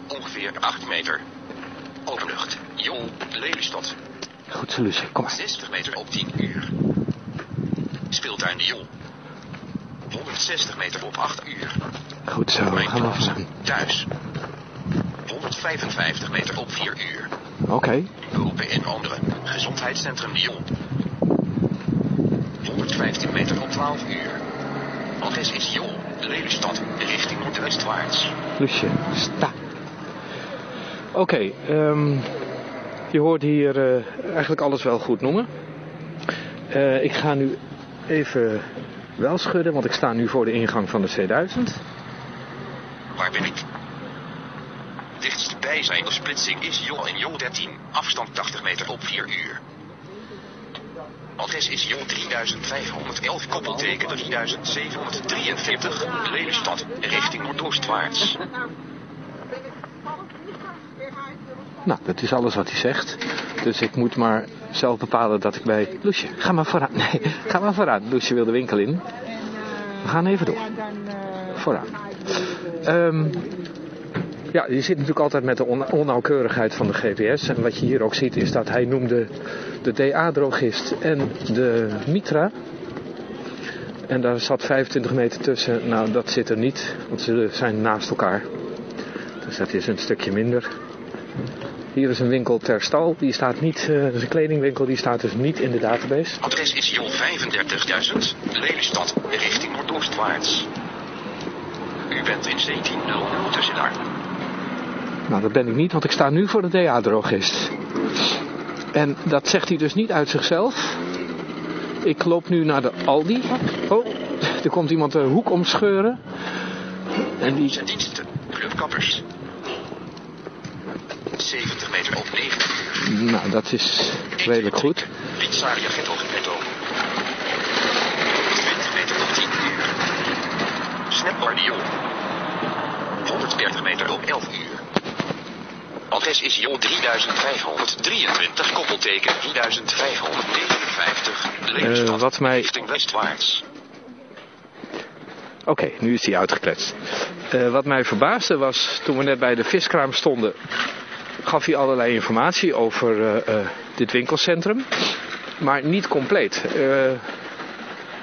Ongeveer 8 meter. Openlucht. Jong, Lelystad. Goed zo. Kom maar. 60 meter op 10 uur. Speeltuin de Jong. 160 meter op 8 uur. Goed zo, Mijn gaan we. Thuis. 155 meter op 4 uur. Oké, okay. Beroepen in andere. Gezondheidscentrum Lyon. 115 meter op 12 uur. Adres is Jol, Lelystad, richting noordwestwaarts. Lucie, sta. Oké, okay, um, je hoort hier uh, eigenlijk alles wel goed noemen. Uh, ik ga nu even wel schudden, want ik sta nu voor de ingang van de C1000. Waar ben ik? Dichtst bijzijnde splitsing is Jol en Jol 13, afstand 80 meter op 4 uur. Adres is Jol 3511, koppelteken 3743, Lelystad, richting noordoostwaarts. Nou, dat is alles wat hij zegt. Dus ik moet maar zelf bepalen dat ik bij... Loesje, ga maar vooraan. Nee, ga maar vooraan. Loesje wil de winkel in. We gaan even door. Vooraan. Um, ja, je zit natuurlijk altijd met de on onnauwkeurigheid van de GPS. En wat je hier ook ziet is dat hij noemde de DA-drogist en de Mitra. En daar zat 25 meter tussen. Nou, dat zit er niet, want ze zijn naast elkaar. Dus dat is een stukje minder. Hier is een winkel ter stal, die staat niet, uh, dat is een kledingwinkel, die staat dus niet in de database. Adres is Jol 35.000, Lelystad, richting noordoostwaarts. U bent in 1700 tussen daar. Nou, dat ben ik niet, want ik sta nu voor de DA-drogist. En dat zegt hij dus niet uit zichzelf. Ik loop nu naar de Aldi. Oh, er komt iemand de hoek omscheuren. En die... Diensten, clubkappers. 70 meter op 9 Nou, dat is redelijk goed. Pizzaria Ghetto Gepetto. 20 meter op 10 uur. Snapbar Dion. 130 meter op 11 uur. Adres is Jo 3523, koppelteken 3559, Lelystad, uh, wat mij... richting westwaarts. Oké, nu is hij uitgekletst. Eh, wat mij verbaasde was, toen we net bij de viskraam stonden, gaf hij allerlei informatie over eh, eh, dit winkelcentrum. Maar niet compleet. Eh,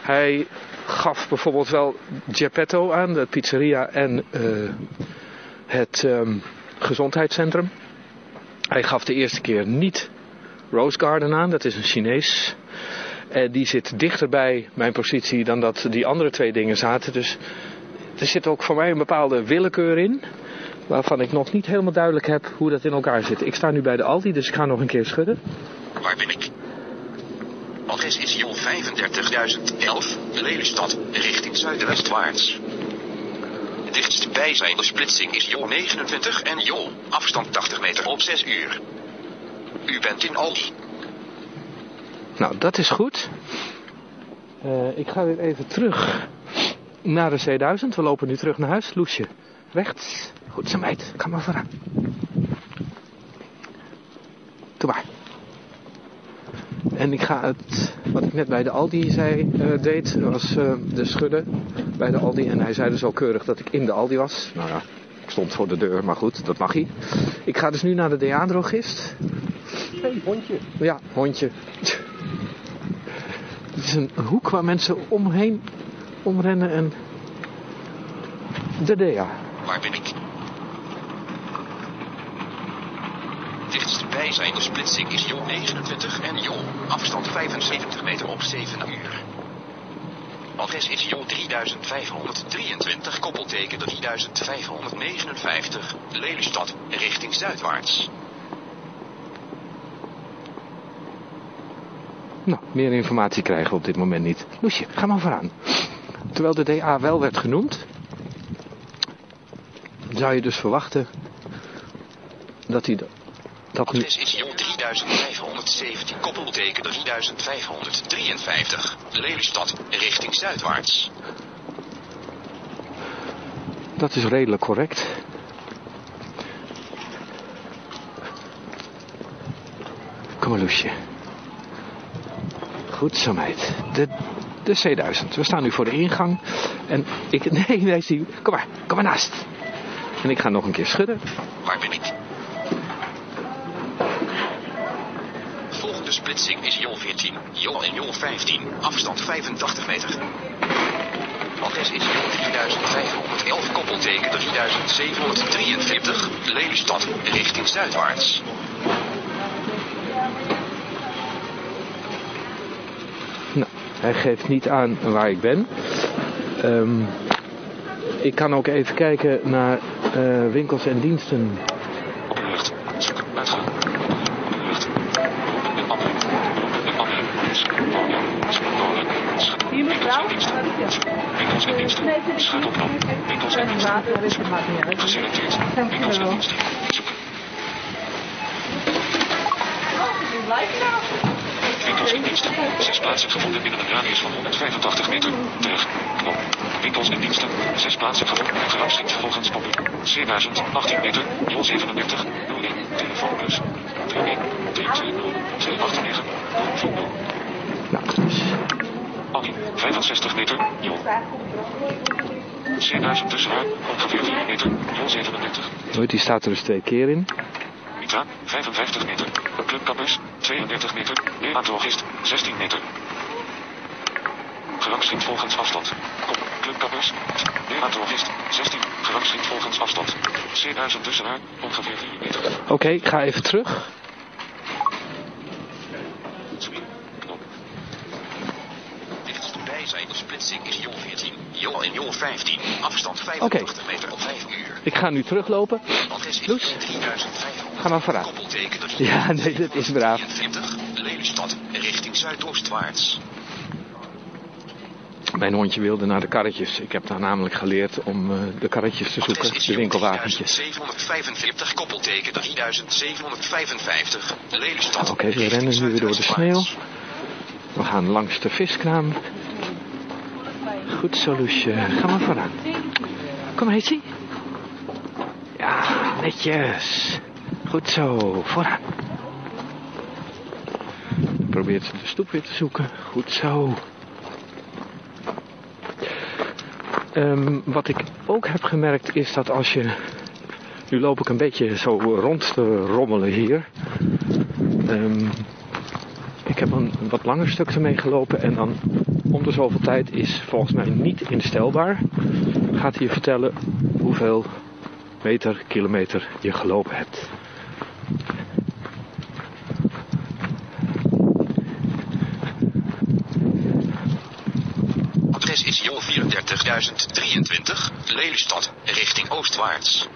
hij gaf bijvoorbeeld wel Geppetto aan, de pizzeria en het ehm, gezondheidscentrum. Hij gaf de eerste keer niet Rose Garden aan, dat is een Chinees. En die zit dichter bij mijn positie dan dat die andere twee dingen zaten. Dus er zit ook voor mij een bepaalde willekeur in. Waarvan ik nog niet helemaal duidelijk heb hoe dat in elkaar zit. Ik sta nu bij de Aldi, dus ik ga nog een keer schudden. Waar ben ik? Adres is Jol 35011, Lelystad, richting zuidwestwaarts. Dichtst bijzijnde splitsing is Jol 29 en Jol, afstand 80 meter op 6 uur. U bent in Aldi. Nou, dat is goed. Eh, ik ga weer even terug naar de C1000. We lopen nu terug naar huis. Loesje, rechts. Goed zo meid, ga maar vooraan. Doe maar. En ik ga het, wat ik net bij de Aldi zei, eh, deed, was eh, de schudden bij de Aldi. En hij zei dus al keurig dat ik in de Aldi was. Nou ja, ik stond voor de deur, maar goed, dat mag hij. Ik ga dus nu naar de deadrogist. hey, hondje. Ja, hondje. Het is een hoek waar mensen omheen omrennen en... De Dea. Waar ben ik? Dichtst bijzijnde splitsing is Jol 29 en Jol, afstand 75 meter op 7 uur. Adres is Jol 3523, koppelteken 3559, Lelystad, richting zuidwaarts. Nou, meer informatie krijgen we op dit moment niet. Loesje, ga maar vooraan. Terwijl de DA wel werd genoemd, zou je dus verwachten dat hij dat nu... Adres is Jol 3517, koppelteken 3553, Lelystad, richting zuidwaarts. Dat is redelijk correct. Kom maar, Loesje. Goed zo, meid. De, de C1000. We staan nu voor de ingang. En ik... Nee, nee, zie... Kom maar, kom maar naast. En ik ga nog een keer schudden. Waar ben ik? Volgende splitsing is Jol 14, Jol en Jol 15, afstand 85 meter. Adres is Jol 3511, koppelteken 3743, Lelystad, richting zuidwaarts. Nou, hij geeft niet aan waar ik ben. Ehm, ik kan ook even kijken naar winkels en diensten. Openlucht. Zoek. Uitgang. Openlucht. Een ander. Een ander. Wonen. Wonen. Hier mevrouw? Winkels en diensten. Schakelknop. Winkels en diensten. Water, dat maakt niet uit. Geselecteerd. Winkels en diensten. Zoek. Winkels en diensten. Zes plaatsen gevonden binnen een radius van 185 meter. Terug. Knop. Winkels en diensten. Zes plaatsen gevonden. Gerangschikt volgens popuur. C1000. 18 meter. 037. 01. Telefoonbus. 31. 320. 289. 040. Nou, dus Annie. 65 meter. Jol. C1000 tussenhaar. Ongeveer 4 meter. 037. Nooit, die staat er dus twee keer in. Mitra, 55 meter. Clubkappers, 32 meter. Neeraandrogist, 16 meter. Gerangschikt volgens afstand. Kop, neeraandrogist, 16. Gerangschikt volgens afstand. C1000 tussenhaar, ongeveer 4 meter. Oké, ik ga even terug. Dichtst bijzijnde splitsing is Jol 14, Jol en Jol 15, afstand 85 meter op 5 uur. Ik ga nu teruglopen. Adres is Loes, Jol 3500. ga maar vooruit. Ja, nee, dat is braaf. 43, Lelystad, richting zuidoostwaarts. Mijn hondje wilde naar de karretjes. Ik heb daar namelijk geleerd om eh, de karretjes te zoeken, de winkelwagentjes. 3745, koppelteken 3755, Lelystad. Oké, we richting rennen nu weer door de sneeuw. We gaan langs de viskraam. Goed zo, Loesje. Ga maar vooraan. Kom, Heetsie. Ja, netjes. Goed zo, vooraan. Probeert ze de stoep weer te zoeken. Goed zo. Ehm, wat ik ook heb gemerkt is dat als je... Nu loop ik een beetje zo rond te rommelen hier. Ehm, ik heb een wat langer stuk ermee gelopen en dan om de zoveel tijd is volgens mij niet instelbaar. Gaat hier vertellen hoeveel meter, kilometer je gelopen hebt. Adres is Jo 34023, Lelystad, richting oostwaarts.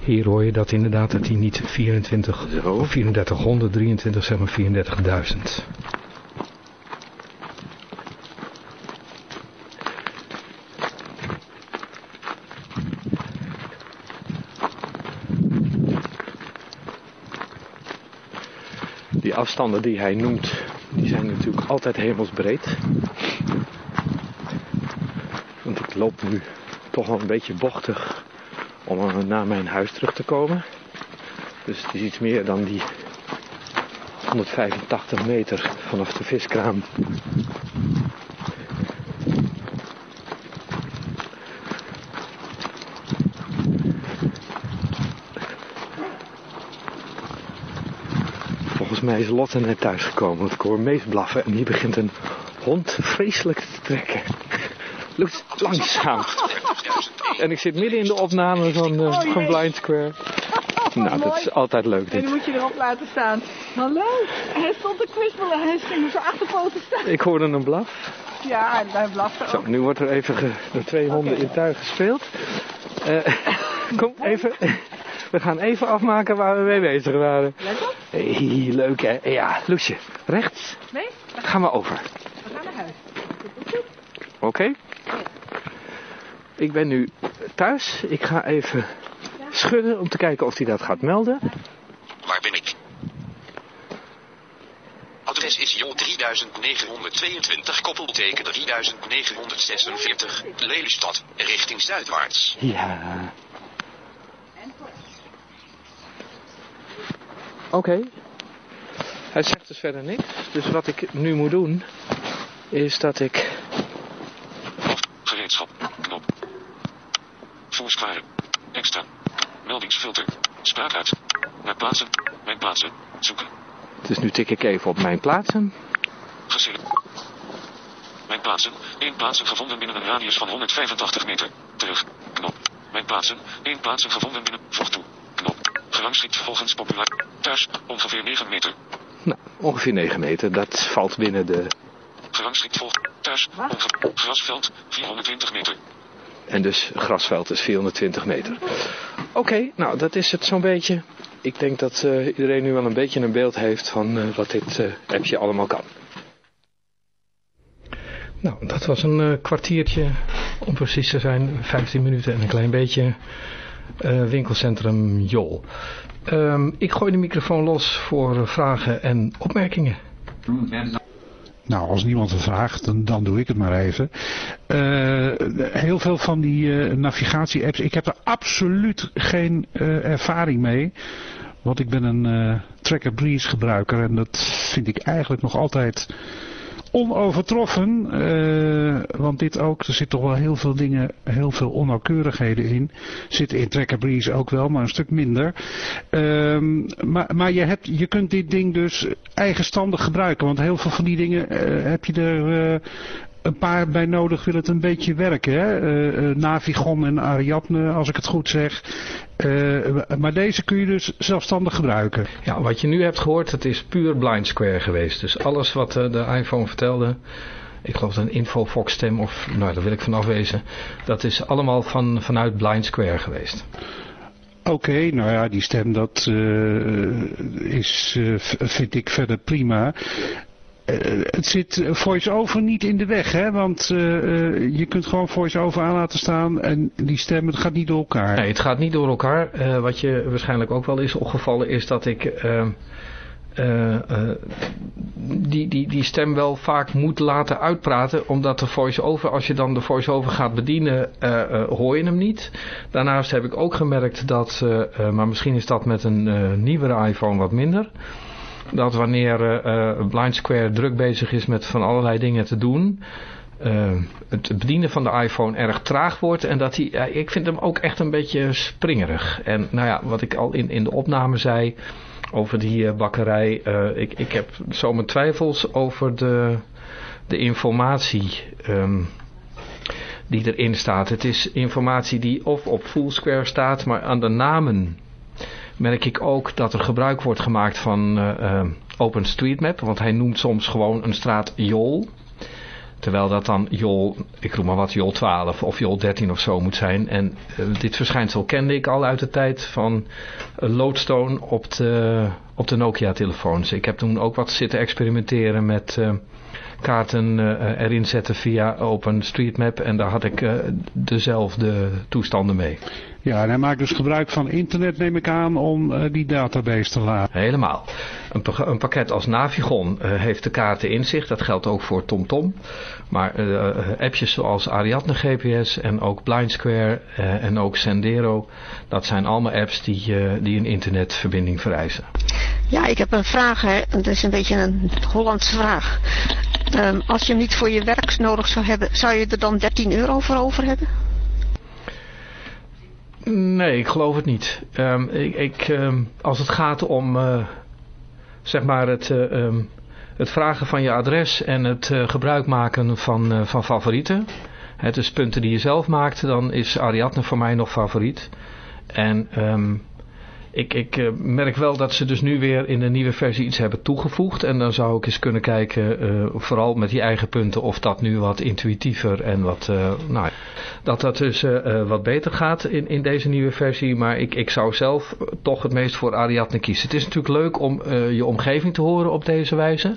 Hier hoor je dat inderdaad dat hij niet 24, Zo. 3423, zeg maar 34.000. Die afstanden die hij noemt, die zijn natuurlijk altijd hemelsbreed. Loop nu toch wel een beetje bochtig om naar mijn huis terug te komen. Dus het is iets meer dan die 185 meter vanaf de viskraam. Volgens mij is Lotte net thuisgekomen, want ik hoor Mees blaffen en hier begint een hond vreselijk te trekken. Loopt langzaam. En ik zit midden in de opname van, eh, van Blind Square. Nou, dat is altijd leuk En dan dit. moet je erop laten staan. Hallo. En hij stond te kwispelen. Hij ging op zijn achterpoten staan. Ik hoorde een blaf. Ja, en hij blafte Zo, ook. nu wordt er even door twee honden in tuin gespeeld. Eh, kom, even. We gaan even afmaken waar we mee bezig waren. Let op. Hey, leuk hè? Ja, Loesje, rechts. Nee, Gaan we over. we gaan naar huis. Oké? Ik ben nu thuis. Ik ga even schudden om te kijken of hij dat gaat melden. Waar ben ik? Adres is Jo 3922, koppelteken 3946, Lelystad, richting zuidwaarts. Ja. Oké. Hij zegt dus verder niks. Dus wat ik nu moet doen, is dat ik... Gereedschap. Knop. Extra. Meldingsfilter. Spraak uit. Naar plaatsen. Mijn plaatsen. Zoeken. Dus nu tik ik even op mijn plaatsen. Geselect. Mijn plaatsen. Eén plaatsen gevonden binnen een radius van 185 meter. Terug. Knop. Mijn plaatsen. Eén plaatsen gevonden binnen. Voeg toe. Knop. Gerangschikt volgens populair. Thuis. Ongeveer 9 meter. Nou, ongeveer 9 meter. Dat valt binnen de... Gerangschikt volg. Thuis. Onge grasveld. 420 meter. En dus grasveld is 420 meter. Oké, nou dat is het zo'n beetje. Ik denk dat eh, iedereen nu wel een beetje een beeld heeft van eh, wat dit eh, appje allemaal kan. Nou, dat was een kwartiertje, om precies te zijn, 15 minuten en een klein beetje winkelcentrum Jol. Ehm, ik gooi de microfoon los voor vragen en opmerkingen. Nou, als niemand het vraagt, dan, doe ik het maar even. Eh, heel veel van die eh, navigatie-apps, ik heb er absoluut geen eh, ervaring mee. Want ik ben een Tracker Breeze gebruiker en dat vind ik eigenlijk nog altijd onovertroffen. eh, want dit ook, er zit toch wel heel veel dingen, heel veel onnauwkeurigheden in. Zit in Tracker Breeze ook wel, maar een stuk minder. Ehm, maar maar je, hebt, je kunt dit ding dus eigenstandig gebruiken. Want heel veel van die dingen eh, heb je er eh, een paar bij nodig wil het een beetje werken. Hè? Eh, eh, Navigon en Ariadne, als ik het goed zeg. Eh, maar deze kun je dus zelfstandig gebruiken. Ja, wat je nu hebt gehoord, het is puur blind square geweest. Dus alles wat de iPhone vertelde, ik geloof dat een Infofox stem of, nou daar wil ik van afwezen. Dat is allemaal van, vanuit blind square geweest. Oké, nou ja, die stem dat is, vind ik verder prima. Eh, het zit eh, voice-over niet in de weg, hè? Want eh, je kunt gewoon voice-over aan laten staan en die stem, het gaat niet door elkaar. Nee, het gaat niet door elkaar. Wat je waarschijnlijk ook wel is opgevallen is dat ik die, die, die stem wel vaak moet laten uitpraten. Omdat de voice-over, als je dan de voice-over gaat bedienen, hoor je hem niet. Daarnaast heb ik ook gemerkt dat, maar misschien is dat met een nieuwere iPhone wat minder. Dat wanneer eh, Blind Square druk bezig is met van allerlei dingen te doen... eh, het bedienen van de iPhone erg traag wordt. En dat hij, ik vind hem ook echt een beetje springerig. En nou ja, wat ik al in, in de opname zei over die bakkerij. ik, ik heb zo twijfels over de, de informatie um, die erin staat. Het is informatie die of op Fullsquare staat, maar aan de namen merk ik ook dat er gebruik wordt gemaakt van uh, OpenStreetMap. Want hij noemt soms gewoon een straat Jol. Terwijl dat dan Jol, ik roep maar wat, Jol 12 of Jol 13 of zo moet zijn. En uh, dit verschijnsel kende ik al uit de tijd van Lodestone op de, op de Nokia telefoons. Ik heb toen ook wat zitten experimenteren met... Kaarten erin zetten via OpenStreetMap en daar had ik dezelfde toestanden mee. Ja, en hij maakt dus gebruik van internet, neem ik aan, om uh, die database te laden. Helemaal. Een, een pakket als Navigon heeft de kaarten in zich, dat geldt ook voor TomTom. Maar appjes zoals Ariadne GPS en ook Blind Square en ook Sendero, dat zijn allemaal apps die, die een internetverbinding vereisen. Ja, ik heb een vraag, hè. dat is een beetje een Hollandse vraag. Um, als je hem niet voor je werk nodig zou hebben, zou je er dan 13 euro voor over hebben? Nee, ik geloof het niet. Um, ik, ik um, als het gaat om uh, zeg maar het, uh, het vragen van je adres en het uh, gebruik maken van, van favorieten. Het is punten die je zelf maakt, dan is Ariadne voor mij nog favoriet. En ik, ik uh, merk wel dat ze dus nu weer in de nieuwe versie iets hebben toegevoegd. En dan zou ik eens kunnen kijken, uh, vooral met die eigen punten, of dat nu wat intuïtiever en wat, uh, nou, dat dat dus wat beter gaat in, in deze nieuwe versie. Maar ik, ik zou zelf toch het meest voor Ariadne kiezen. Het is natuurlijk leuk om je omgeving te horen op deze wijze.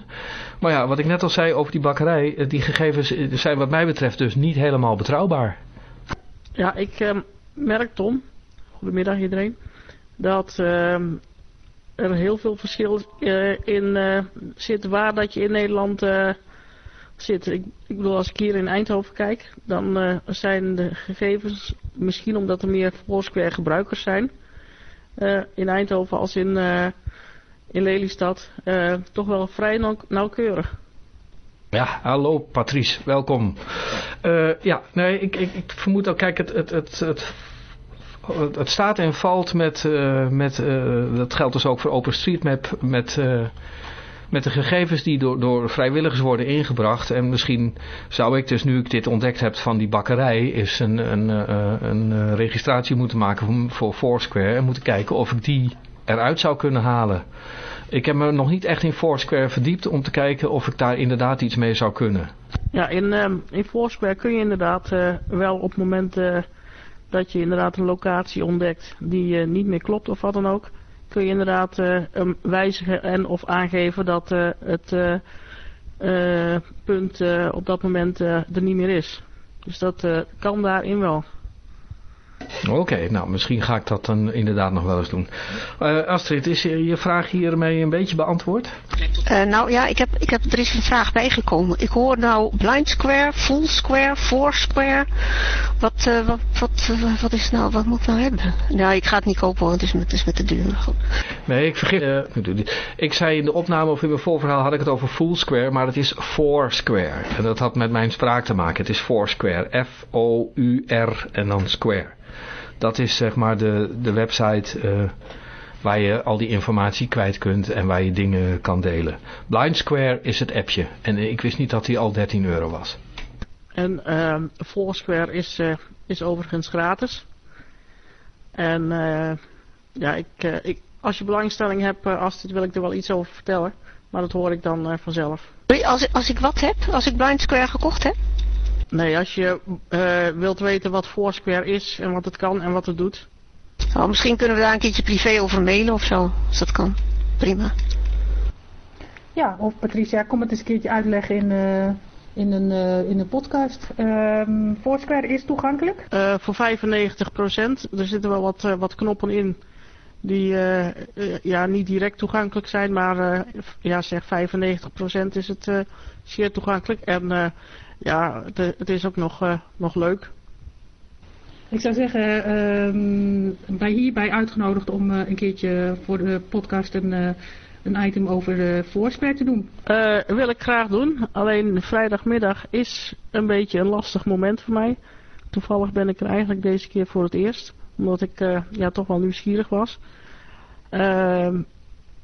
Maar ja, wat ik net al zei over die bakkerij, die gegevens zijn wat mij betreft dus niet helemaal betrouwbaar. Ja, ik merk Tom, goedemiddag iedereen dat uh, er heel veel verschil uh, in uh, zit waar dat je in Nederland uh, zit. Ik, ik, bedoel, als ik hier in Eindhoven kijk, dan zijn de gegevens, misschien omdat er meer Foursquare gebruikers zijn, in Eindhoven als in, in Lelystad, toch wel vrij nauw, nauwkeurig. Ja, hallo Patrice, welkom. ja, nee, ik, ik, ik vermoed ook, kijk, het, het, het, het het staat en valt met, uh, met uh, dat geldt dus ook voor OpenStreetMap, met, uh, met de gegevens die door, door vrijwilligers worden ingebracht. En misschien zou ik dus, nu ik dit ontdekt heb van die bakkerij, is een, een, een registratie moeten maken voor Foursquare. En moeten kijken of ik die eruit zou kunnen halen. Ik heb me nog niet echt in Foursquare verdiept om te kijken of ik daar inderdaad iets mee zou kunnen. Ja, in, in Foursquare kun je inderdaad wel op momenten dat je inderdaad een locatie ontdekt die uh, niet meer klopt of wat dan ook, kun je inderdaad uh, wijzigen en of aangeven dat uh, het punt op dat moment er niet meer is. Dus dat kan daarin wel. Oké, nou misschien ga ik dat dan inderdaad nog wel eens doen. Uh, Astrid, is je vraag hiermee een beetje beantwoord? Uh, nou ja, ik heb, ik heb, er is een vraag bijgekomen. Ik hoor nou blind square, full square, four square. Wat, uh, wat, wat, wat is nou, wat moet ik nou hebben? Nou, ik ga het niet kopen, want het is met, het is met de duur. Nee, ik vergeet. ik zei in de opname of in mijn voorverhaal had ik het over full square, maar het is four square. En dat had met mijn spraak te maken. Het is four square. F-O-U-R en dan square. Dat is zeg maar de, de website uh, waar je al die informatie kwijt kunt en waar je dingen kan delen. Blind Square is het appje en ik wist niet dat die al 13 euro was. En uh, Foursquare is, uh, is overigens gratis. En uh, ja, ik, ik, als je belangstelling hebt, Astrid, wil ik er wel iets over vertellen. Maar dat hoor ik dan vanzelf. Als, als ik wat heb? Als ik Blind Square gekocht heb? Nee, als je uh, wilt weten wat Foursquare is en wat het kan en wat het doet. Oh, misschien kunnen we daar een keertje privé over mailen of zo, als dat kan. Prima. Ja, of Patricia, kom het eens een keertje uitleggen in, uh, in, een, uh, in een podcast. Um, Foursquare is toegankelijk? voor 95%. Er zitten wel wat, wat knoppen in die ja, niet direct toegankelijk zijn, maar ja, zeg 95% is het zeer toegankelijk. En ja, het, het, is ook nog, uh, nog leuk. Ik zou zeggen, uh, bij hierbij uitgenodigd om uh, een keertje voor de podcast een, uh, een item over de te doen. Wil ik graag doen. Alleen vrijdagmiddag is een beetje een lastig moment voor mij. Toevallig ben ik er eigenlijk deze keer voor het eerst. Omdat ik ja, toch wel nieuwsgierig was. Uh,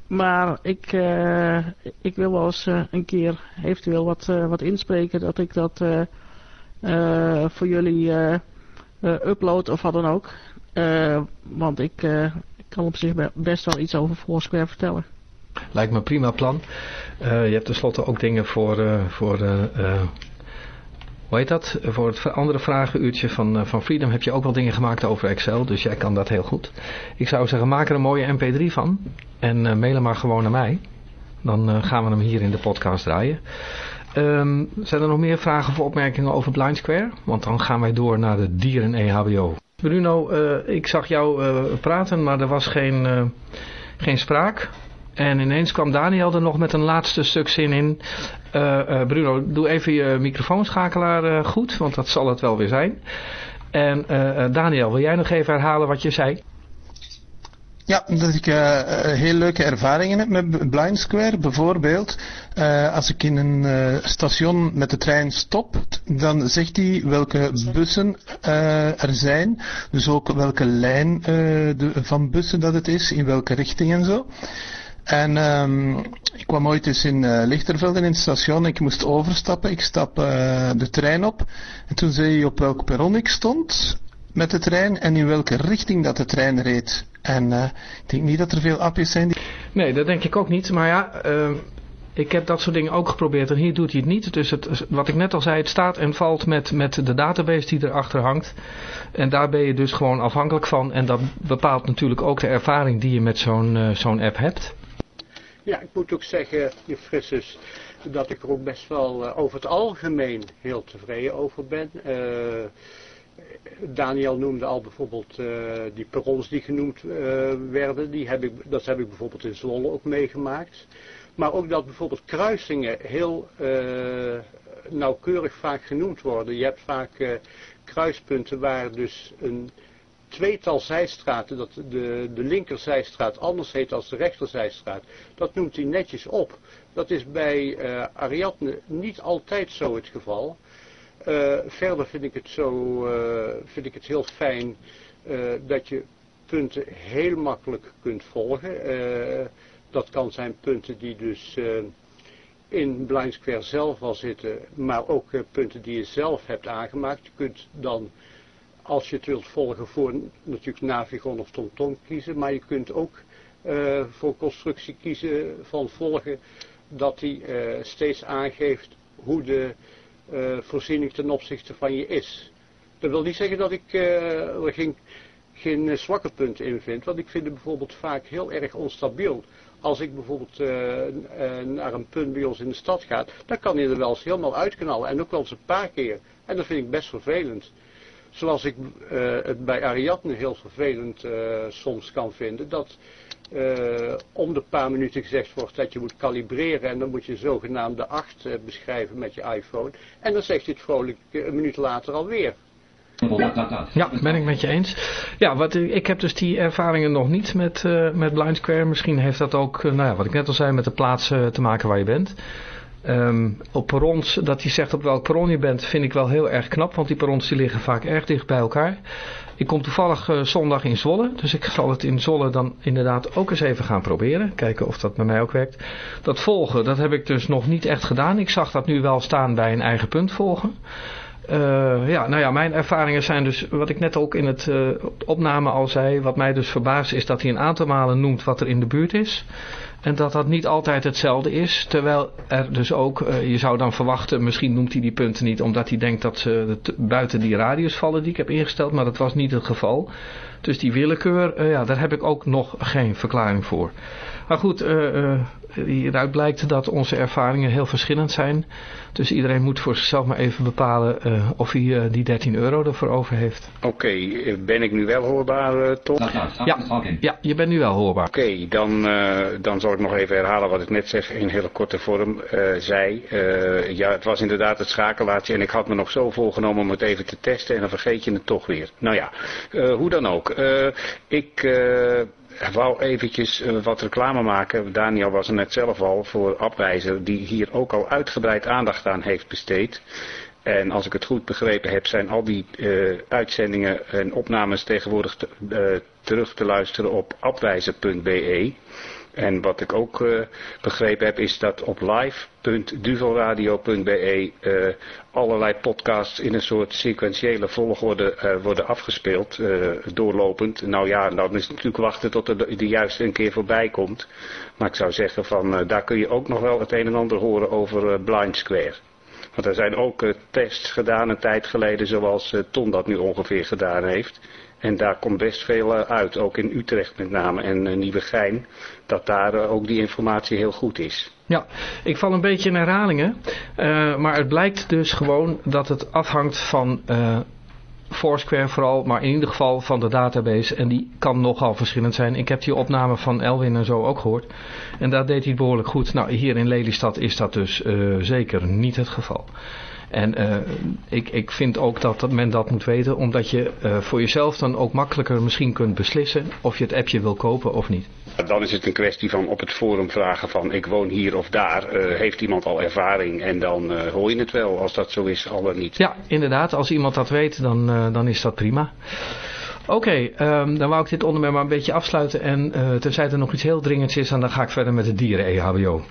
maar ik, uh, ik wil wel eens een keer eventueel wat, wat inspreken. Dat ik dat voor jullie upload of wat dan ook. want ik kan op zich best wel iets over Foursquare vertellen. Lijkt me een prima plan. Je hebt tenslotte ook dingen voor, voor hoe heet dat? Voor het andere vragenuurtje van, van Freedom heb je ook wel dingen gemaakt over Excel. Dus jij kan dat heel goed. Ik zou zeggen, maak er een mooie mp3 van. En mail hem maar gewoon naar mij. Dan gaan we hem hier in de podcast draaien. Um, zijn er nog meer vragen of opmerkingen over Blind Square? Want dan gaan wij door naar de dieren EHBO. Bruno, ik zag jou praten, maar er was geen, geen spraak. En ineens kwam Daniel er nog met een laatste stuk zin in. Uh, uh, Bruno, doe even je microfoonschakelaar uh, goed, want dat zal het wel weer zijn. En Daniel, wil jij nog even herhalen wat je zei? Ja, dat ik heel leuke ervaringen heb met Blind Square. Bijvoorbeeld, als ik in een station met de trein stop, dan zegt hij welke bussen er zijn. Dus ook welke lijn van bussen dat het is, in welke richting en zo. En um, ik kwam ooit eens in uh, Lichtervelde in het station. Ik moest overstappen. Ik stap uh, de trein op. En toen zei hij op welk perron ik stond met de trein en in welke richting dat de trein reed. En uh, ik denk niet dat er veel appjes zijn. Die... Nee, dat denk ik ook niet. Maar ja, ik heb dat soort dingen ook geprobeerd en hier doet hij het niet. Dus het, wat ik net al zei, het staat en valt met, met de database die erachter hangt. En daar ben je dus gewoon afhankelijk van. En dat bepaalt natuurlijk ook de ervaring die je met zo'n zo'n app hebt. Ja, ik moet ook zeggen, je Frissus, dat ik er ook best wel uh, over het algemeen heel tevreden over ben. Uh, Daniel noemde al bijvoorbeeld uh, die perrons die genoemd werden. Die heb ik, dat heb ik bijvoorbeeld in Zwolle ook meegemaakt. Maar ook dat bijvoorbeeld kruisingen heel nauwkeurig vaak genoemd worden. Je hebt vaak kruispunten waar dus een tweetal zijstraten, dat de, de linkerzijstraat anders heet als de rechterzijstraat, dat noemt hij netjes op. Dat is bij uh, Ariadne niet altijd zo het geval. Uh, verder vind ik het, zo, uh, vind ik het heel fijn dat je punten heel makkelijk kunt volgen. dat kan zijn punten die dus in Blind Square zelf al zitten, maar ook punten die je zelf hebt aangemaakt. Je kunt dan als je het wilt volgen voor natuurlijk Navigon of TomTom kiezen. Maar je kunt ook uh, voor constructie kiezen van volgen dat die uh, steeds aangeeft hoe de uh, voorziening ten opzichte van je is. Dat wil niet zeggen dat ik er geen, geen zwakke punten in vind. Want ik vind het bijvoorbeeld vaak heel erg onstabiel. Als ik bijvoorbeeld naar een punt bij ons in de stad ga, dan kan hij er wel eens helemaal uitknallen. En ook wel eens een paar keer. En dat vind ik best vervelend. Zoals ik uh, het bij Ariadne heel vervelend uh, soms kan vinden. Dat uh, om de paar minuten gezegd wordt dat je moet kalibreren. En dan moet je zogenaamde 8 beschrijven met je iPhone. En dan zegt hij het vrolijk een minuut later alweer. Ja, ben ik met je eens. Ja, wat, ik heb dus die ervaringen nog niet met, met Blind Square. Misschien heeft dat ook, nou ja, wat ik net al zei, met de plaats te maken waar je bent. Um, op perrons, dat hij zegt op welk perron je bent, vind ik wel heel erg knap. Want die perrons liggen vaak erg dicht bij elkaar. Ik kom toevallig uh, zondag in Zwolle. Dus ik zal het in Zwolle dan inderdaad ook eens even gaan proberen. Kijken of dat bij mij ook werkt. Dat volgen, dat heb ik dus nog niet echt gedaan. Ik zag dat nu wel staan bij een eigen punt volgen. Uh, ja, nou ja, mijn ervaringen zijn dus, wat ik net ook in het uh, opname al zei, wat mij dus verbaast is dat hij een aantal malen noemt wat er in de buurt is. En dat dat niet altijd hetzelfde is. Terwijl er dus ook, uh, je zou dan verwachten, misschien noemt hij die punten niet omdat hij denkt dat ze buiten die radius vallen die ik heb ingesteld. Maar dat was niet het geval. Dus die willekeur, uh, ja, daar heb ik ook nog geen verklaring voor. Maar goed, uh, hieruit blijkt dat onze ervaringen heel verschillend zijn. Dus iedereen moet voor zichzelf maar even bepalen uh, of hij uh, die 13 euro ervoor over heeft. Oké, okay, ben ik nu wel hoorbaar, uh, Tom? Ja, ja, je bent nu wel hoorbaar. Oké, okay, dan, dan zal ik nog even herhalen wat ik net zeg in hele korte vorm zei. ja, het was inderdaad het schakelaartje en ik had me nog zo volgenomen om het even te testen en dan vergeet je het toch weer. Nou ja, hoe dan ook. ik wou eventjes eh, wat reclame maken. Daniel was er net zelf al voor Abwijzer, die hier ook al uitgebreid aandacht aan heeft besteed. En als ik het goed begrepen heb, zijn al die uh, uitzendingen en opnames tegenwoordig te, uh, terug te luisteren op abwijzer.be. En wat ik ook uh, begrepen heb is dat op live.duvelradio.be uh, allerlei podcasts in een soort sequentiële volgorde uh, worden afgespeeld, doorlopend. Nou ja, dan is het natuurlijk wachten tot er de, de juiste een keer voorbij komt. Maar ik zou zeggen van daar kun je ook nog wel het een en ander horen over Blind Square. Want er zijn ook tests gedaan een tijd geleden zoals Ton dat nu ongeveer gedaan heeft. En daar komt best veel uh, uit, ook in Utrecht met name en Nieuwegein, dat daar ook die informatie heel goed is. Ja, ik val een beetje in herhalingen, maar het blijkt dus gewoon dat het afhangt van Foursquare vooral, maar in ieder geval van de database. En die kan nogal verschillend zijn. Ik heb die opname van Elwin en zo ook gehoord. En daar deed hij behoorlijk goed. Nou, hier in Lelystad is dat dus uh, zeker niet het geval. En uh, ik, ik vind ook dat men dat moet weten, omdat je uh, voor jezelf dan ook makkelijker misschien kunt beslissen of je het appje wil kopen of niet. Dan is het een kwestie van op het forum vragen van ik woon hier of daar, uh, heeft iemand al ervaring en dan hoor je het wel als dat zo is, al dan niet. Ja, inderdaad, als iemand dat weet, dan, dan is dat prima. Oké, okay, um, dan wou ik dit onderwerp maar een beetje afsluiten en tenzij er nog iets heel dringends is, dan ga ik verder met de dieren-EHBO.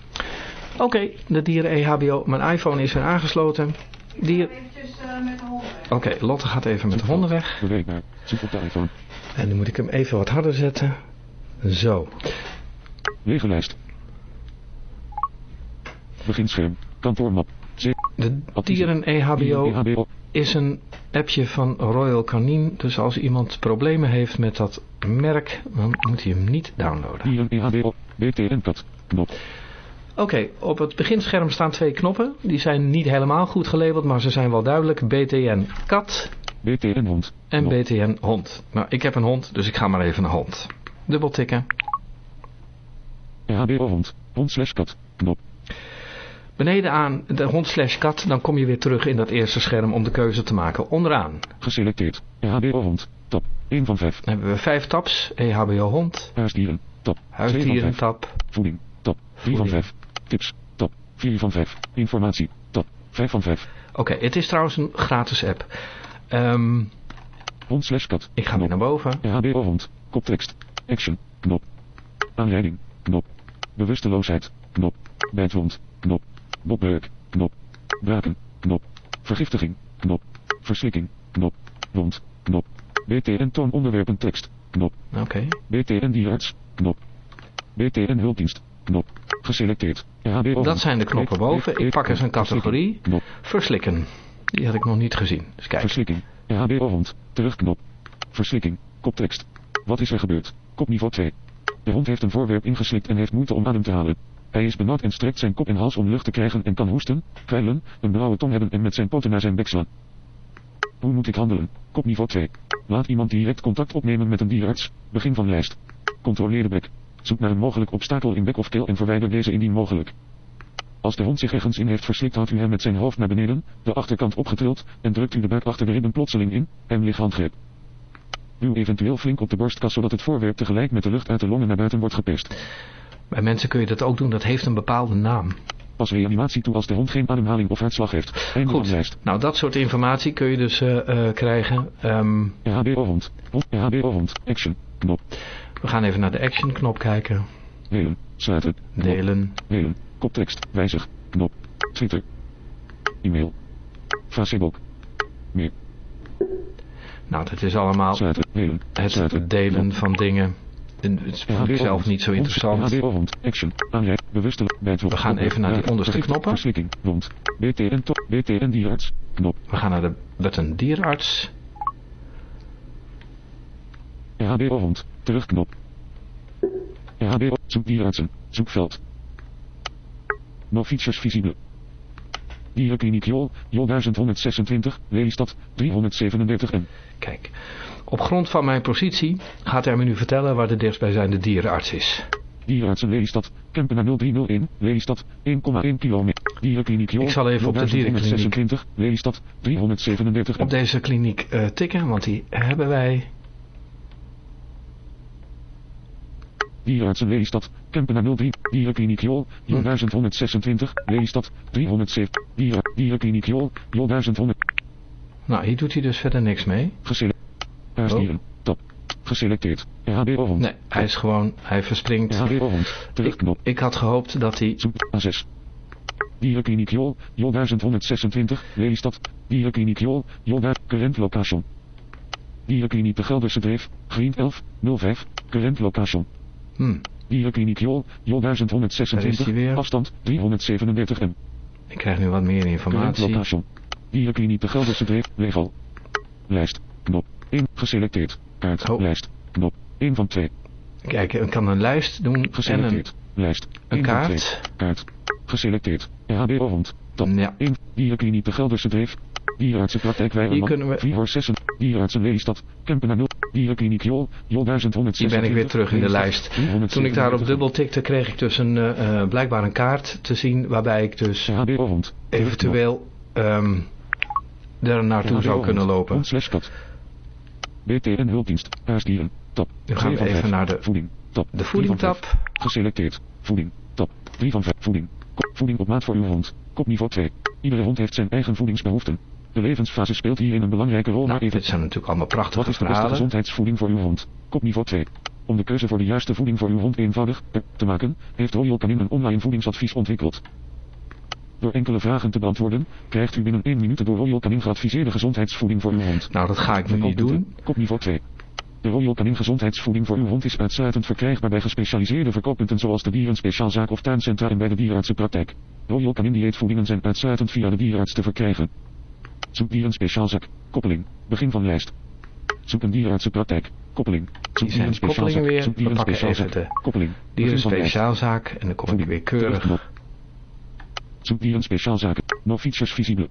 Oké, okay, de dieren EHBO. Mijn iPhone is weer aangesloten. Dier... Oké, okay, Lotte gaat even met de honden weg. En nu moet ik hem even wat harder zetten. Zo. Wegenlijst. Beginscherm. Kantoormap. De dieren EHBO is een appje van Royal Canin. Dus als iemand problemen heeft met dat merk, dan moet hij hem niet downloaden. Dieren EHBO. BTN-kat. Knop. Oké, okay, op het beginscherm staan twee knoppen. Die zijn niet helemaal goed gelabeld, maar ze zijn wel duidelijk. BTN kat. BTN hond. En. BTN hond. Nou, ik heb een hond, dus ik ga maar even naar hond. Dubbel tikken. RHBO hond. Hond slash kat. Knop. Beneden aan de hond slash kat, dan kom je weer terug in dat eerste scherm om de keuze te maken. Onderaan. Geselecteerd. EHBO hond. Tab. 1 van 5. Dan hebben we vijf tabs. EHBO hond. Huisdieren. Tab. Huisdieren tab. Voeding. Tab. 3 van 5. Tips. Top. 4 van 5. Informatie. Top. 5 van 5. Oké, okay, het is trouwens een gratis app. Um, hond slash kat. Ik ga weer naar boven. RHBO hond. Koptekst. Action. Knop. Aanrijding. Knop. Bewusteloosheid. Knop. Bijtwond. Knop. Bobbeuk. Knop. Braken. Knop. Vergiftiging. Knop. Verslikking. Knop. Wond. Knop. BTN toon onderwerpen tekst. Knop. Oké. Okay. BTN dierarts. Knop. BTN hulpdienst. Knop. Geselecteerd. Dat zijn de knoppen boven. Ik pak eens een categorie. Knop. Verslikken. Die had ik nog niet gezien. Dus kijk. Verslikking. RHBO hond. Terugknop. Verslikking. Koptekst. Wat is er gebeurd? Kopniveau 2. De hond heeft een voorwerp ingeslikt en heeft moeite om adem te halen. Hij is benauwd en strekt zijn kop en hals om lucht te krijgen en kan hoesten, kwijlen, een blauwe tong hebben en met zijn poten naar zijn bek slaan. Hoe moet ik handelen? Kopniveau 2. Laat iemand direct contact opnemen met een dierarts. Begin van lijst. Controleer de bek. Zoek naar een mogelijk obstakel in bek of keel en verwijder deze indien mogelijk. Als de hond zich ergens in heeft verslikt houdt u hem met zijn hoofd naar beneden, de achterkant opgetild, en drukt u de buik achter de ribben plotseling in, en lichaamgreep. Duw eventueel flink op de borstkas zodat het voorwerp tegelijk met de lucht uit de longen naar buiten wordt geperst. Bij mensen kun je dat ook doen, dat heeft een bepaalde naam. Pas reanimatie toe als de hond geen ademhaling of hartslag heeft. Einde Goed, lijst. nou dat soort informatie kun je dus uh, uh, krijgen. Um... RHBO hond, RHBO hond, action, knop. We gaan even naar de action knop kijken. Delen, sluiten, delen, delen, koptekst, wijzig, knop, Twitter, e-mail, Facebook, meer. Nou, dat is allemaal sluiten, delen, het sluiten, delen van dingen. Het is voor zelf niet zo interessant. Action, We gaan even naar die onderste knoppen. BTN BTN dierarts, knop. We gaan naar de button dierarts. RHBO hond, terugknop. RHBO, zoek dierartsen, zoekveld. No features visibele. Dierenkliniek Jol, Jol 1126, Lelystad, 337 en... Kijk, op grond van mijn positie gaat hij me nu vertellen waar de dichtstbijzijnde dierenarts is. Dierenartsen Lelystad, Kempen naar 0301, Lelystad, 1,1 kilometer. Dierenkliniek Jol, Ik zal even op de dierenkliniek... Lelystad, 337 Op deze kliniek uh, tikken, want die hebben wij... Dierenartsen Lelystad. Kempenaar 03. Dierenkliniek Jol. Jol 1126. Lelystad. 307. Dieren, Dierenkliniek Jol. Jol 1100. Nou, hier doet hij dus verder niks mee. Geselecteerd. Paasdieren. Top. Geselecteerd. RHBO hond. Nee, hij is gewoon, hij verspringt. RHBO hond. Terugknop. Ik had gehoopt dat hij... Zoek A6. Dierenkliniek Jol. Jol 1126. Lelystad. Dierenkliniek Jol. Jol 1000. Current location. Dierenkliniek de Gelderse Dreef. Green 11. 05. Current location. Hmm. Dierenkliniek Jol. Jol Daar is hij 1126. weer. Afstand 337 m. Ik krijg nu wat meer informatie. location. Dierenkliniek de Gelderse Dreef. Regel. Lijst. Knop. 1. Geselecteerd. Kaart. Oh. Lijst. Knop. 1 van 2. Kijk, ik kan een lijst doen en een... Geselecteerd. Lijst. een 1 van kaart. 2. Kaart. Geselecteerd. RHBO hond. Top. Ja. 1. Dierenkliniek de Gelderse Dreef. Dierenartsenpraktijk Hier Weilerman. kunnen we- Vierhoor 6. Dierenartsen Lelystad. Kempenaar 0. Dierenkliniek Jol. Jol Hier 1126. ben ik weer terug in de lijst. 337. Toen ik daarop dubbel tikte, kreeg ik dus een, eh, eh, blijkbaar een kaart te zien waarbij ik dus eventueel ehm er naartoe zou kunnen lopen. BTN hulpdienst. Paasdieren. Top. Nu gaan we even naar de, Voeding. Top. de vijf. Geselecteerd. Voeding. Top. 3 van 5. Voeding. Voeding op maat voor uw hond. Kopniveau 2. Iedere hond heeft zijn eigen voedingsbehoeften. De levensfase speelt hierin een belangrijke rol. Nou, dit zijn natuurlijk allemaal wat prachtige is de beste verhalen. gezondheidsvoeding voor uw hond? Kopniveau 2. Om de keuze voor de juiste voeding voor uw hond eenvoudig eh, te maken, heeft Royal Canin een online voedingsadvies ontwikkeld. Door enkele vragen te beantwoorden, krijgt u binnen 1 minuut door Royal Canin geadviseerde gezondheidsvoeding voor uw hond. Nou, dat ga ik nu niet doen. Kopniveau 2. De Royal Canin gezondheidsvoeding voor uw hond is uitsluitend verkrijgbaar bij gespecialiseerde verkooppunten zoals de dierenspeciaalzaak of tuincentra en bij de dierenartsenpraktijk. Royal Canin dieetvoedingen zijn uitsluitend via de dierenarts te verkrijgen. Zoek dierenspeciaalzaak. Koppeling. Begin van lijst. Zoek een dierenartsenpraktijk. Koppeling. Zoek Die zijn dierenspeciaalzaak. koppelingen weer. Zoek even dierenspeciaalzaak. de Koppeling. Lijst. dierenspeciaalzaak en dan kom ik weer keurig. Zoek dierenspeciaalzaken. No features visibele.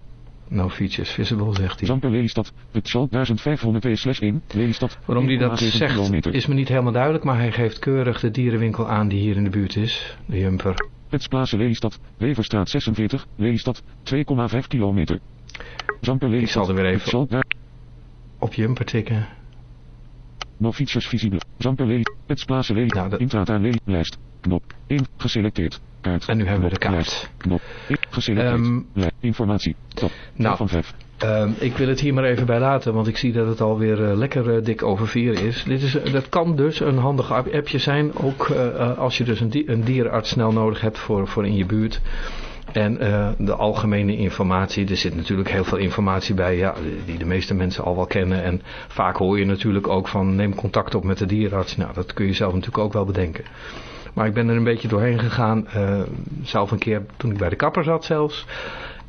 No features visible, zegt hij. Zamper Lelystad. De Tschal 1502-1. Lelystad. Waarom hij dat 1,7 zegt kilometer. is me niet helemaal duidelijk, maar hij geeft keurig de dierenwinkel aan die hier in de buurt is. De Jumper. Petsplaatsen Lelystad. Weverstraat 46. Lelystad. 2,5 kilometer. Lelystad. Ik zal er weer even op Jumper tikken. No features visibele. Zamper Lelystad. Petsplaatsen Lelystad. Nou, dat- Lely. Lijst. Knop. 1. Geselecteerd. Kaart. En nu hebben we de Knop. kaart. Lijst. Knop. 1. Geselecteerd. Ehm, Lij- Informatie. Top. nou, van 5. Ehm, ik wil het hier maar even bij laten, want ik zie dat het alweer eh, lekker eh, dik over vier is. Dit is. eh, Dat kan dus een handig app- appje zijn, ook als je dus een, di- een dierenarts snel nodig hebt voor, voor in je buurt. En eh, de algemene informatie, er zit natuurlijk heel veel informatie bij ja, die de meeste mensen al wel kennen. En vaak hoor je natuurlijk ook van neem contact op met de dierenarts. Nou, dat kun je zelf natuurlijk ook wel bedenken. Maar ik ben er een beetje doorheen gegaan, eh, zelf een keer toen ik bij de kapper zat zelfs.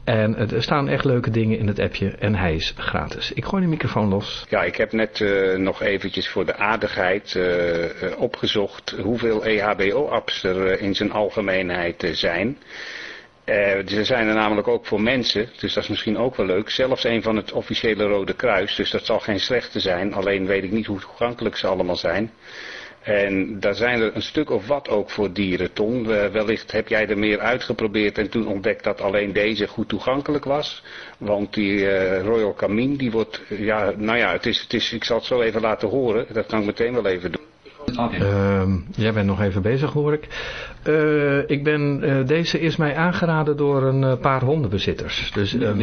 En het- er staan echt leuke dingen in het appje en hij is gratis. Ik gooi de microfoon los. Ja, ik heb net eh, nog eventjes voor de aardigheid eh, eh, opgezocht hoeveel EHBO-apps er eh, in zijn algemeenheid eh, zijn. Eh, er zijn er namelijk ook voor mensen, dus dat is misschien ook wel leuk. Zelfs een van het officiële Rode Kruis, dus dat zal geen slechte zijn. Alleen weet ik niet hoe toegankelijk ze allemaal zijn. En daar zijn er een stuk of wat ook voor dieren, Ton. Eh, wellicht heb jij er meer uitgeprobeerd en toen ontdekt dat alleen deze goed toegankelijk was. Want die eh, Royal Camin, die wordt, ja, nou ja, het is, het is, ik zal het zo even laten horen. Dat kan ik meteen wel even doen. Ehm, jij bent nog even bezig hoor ik. Eh, ik ben, eh, deze is mij aangeraden door een eh, paar hondenbezitters. Dus ehm,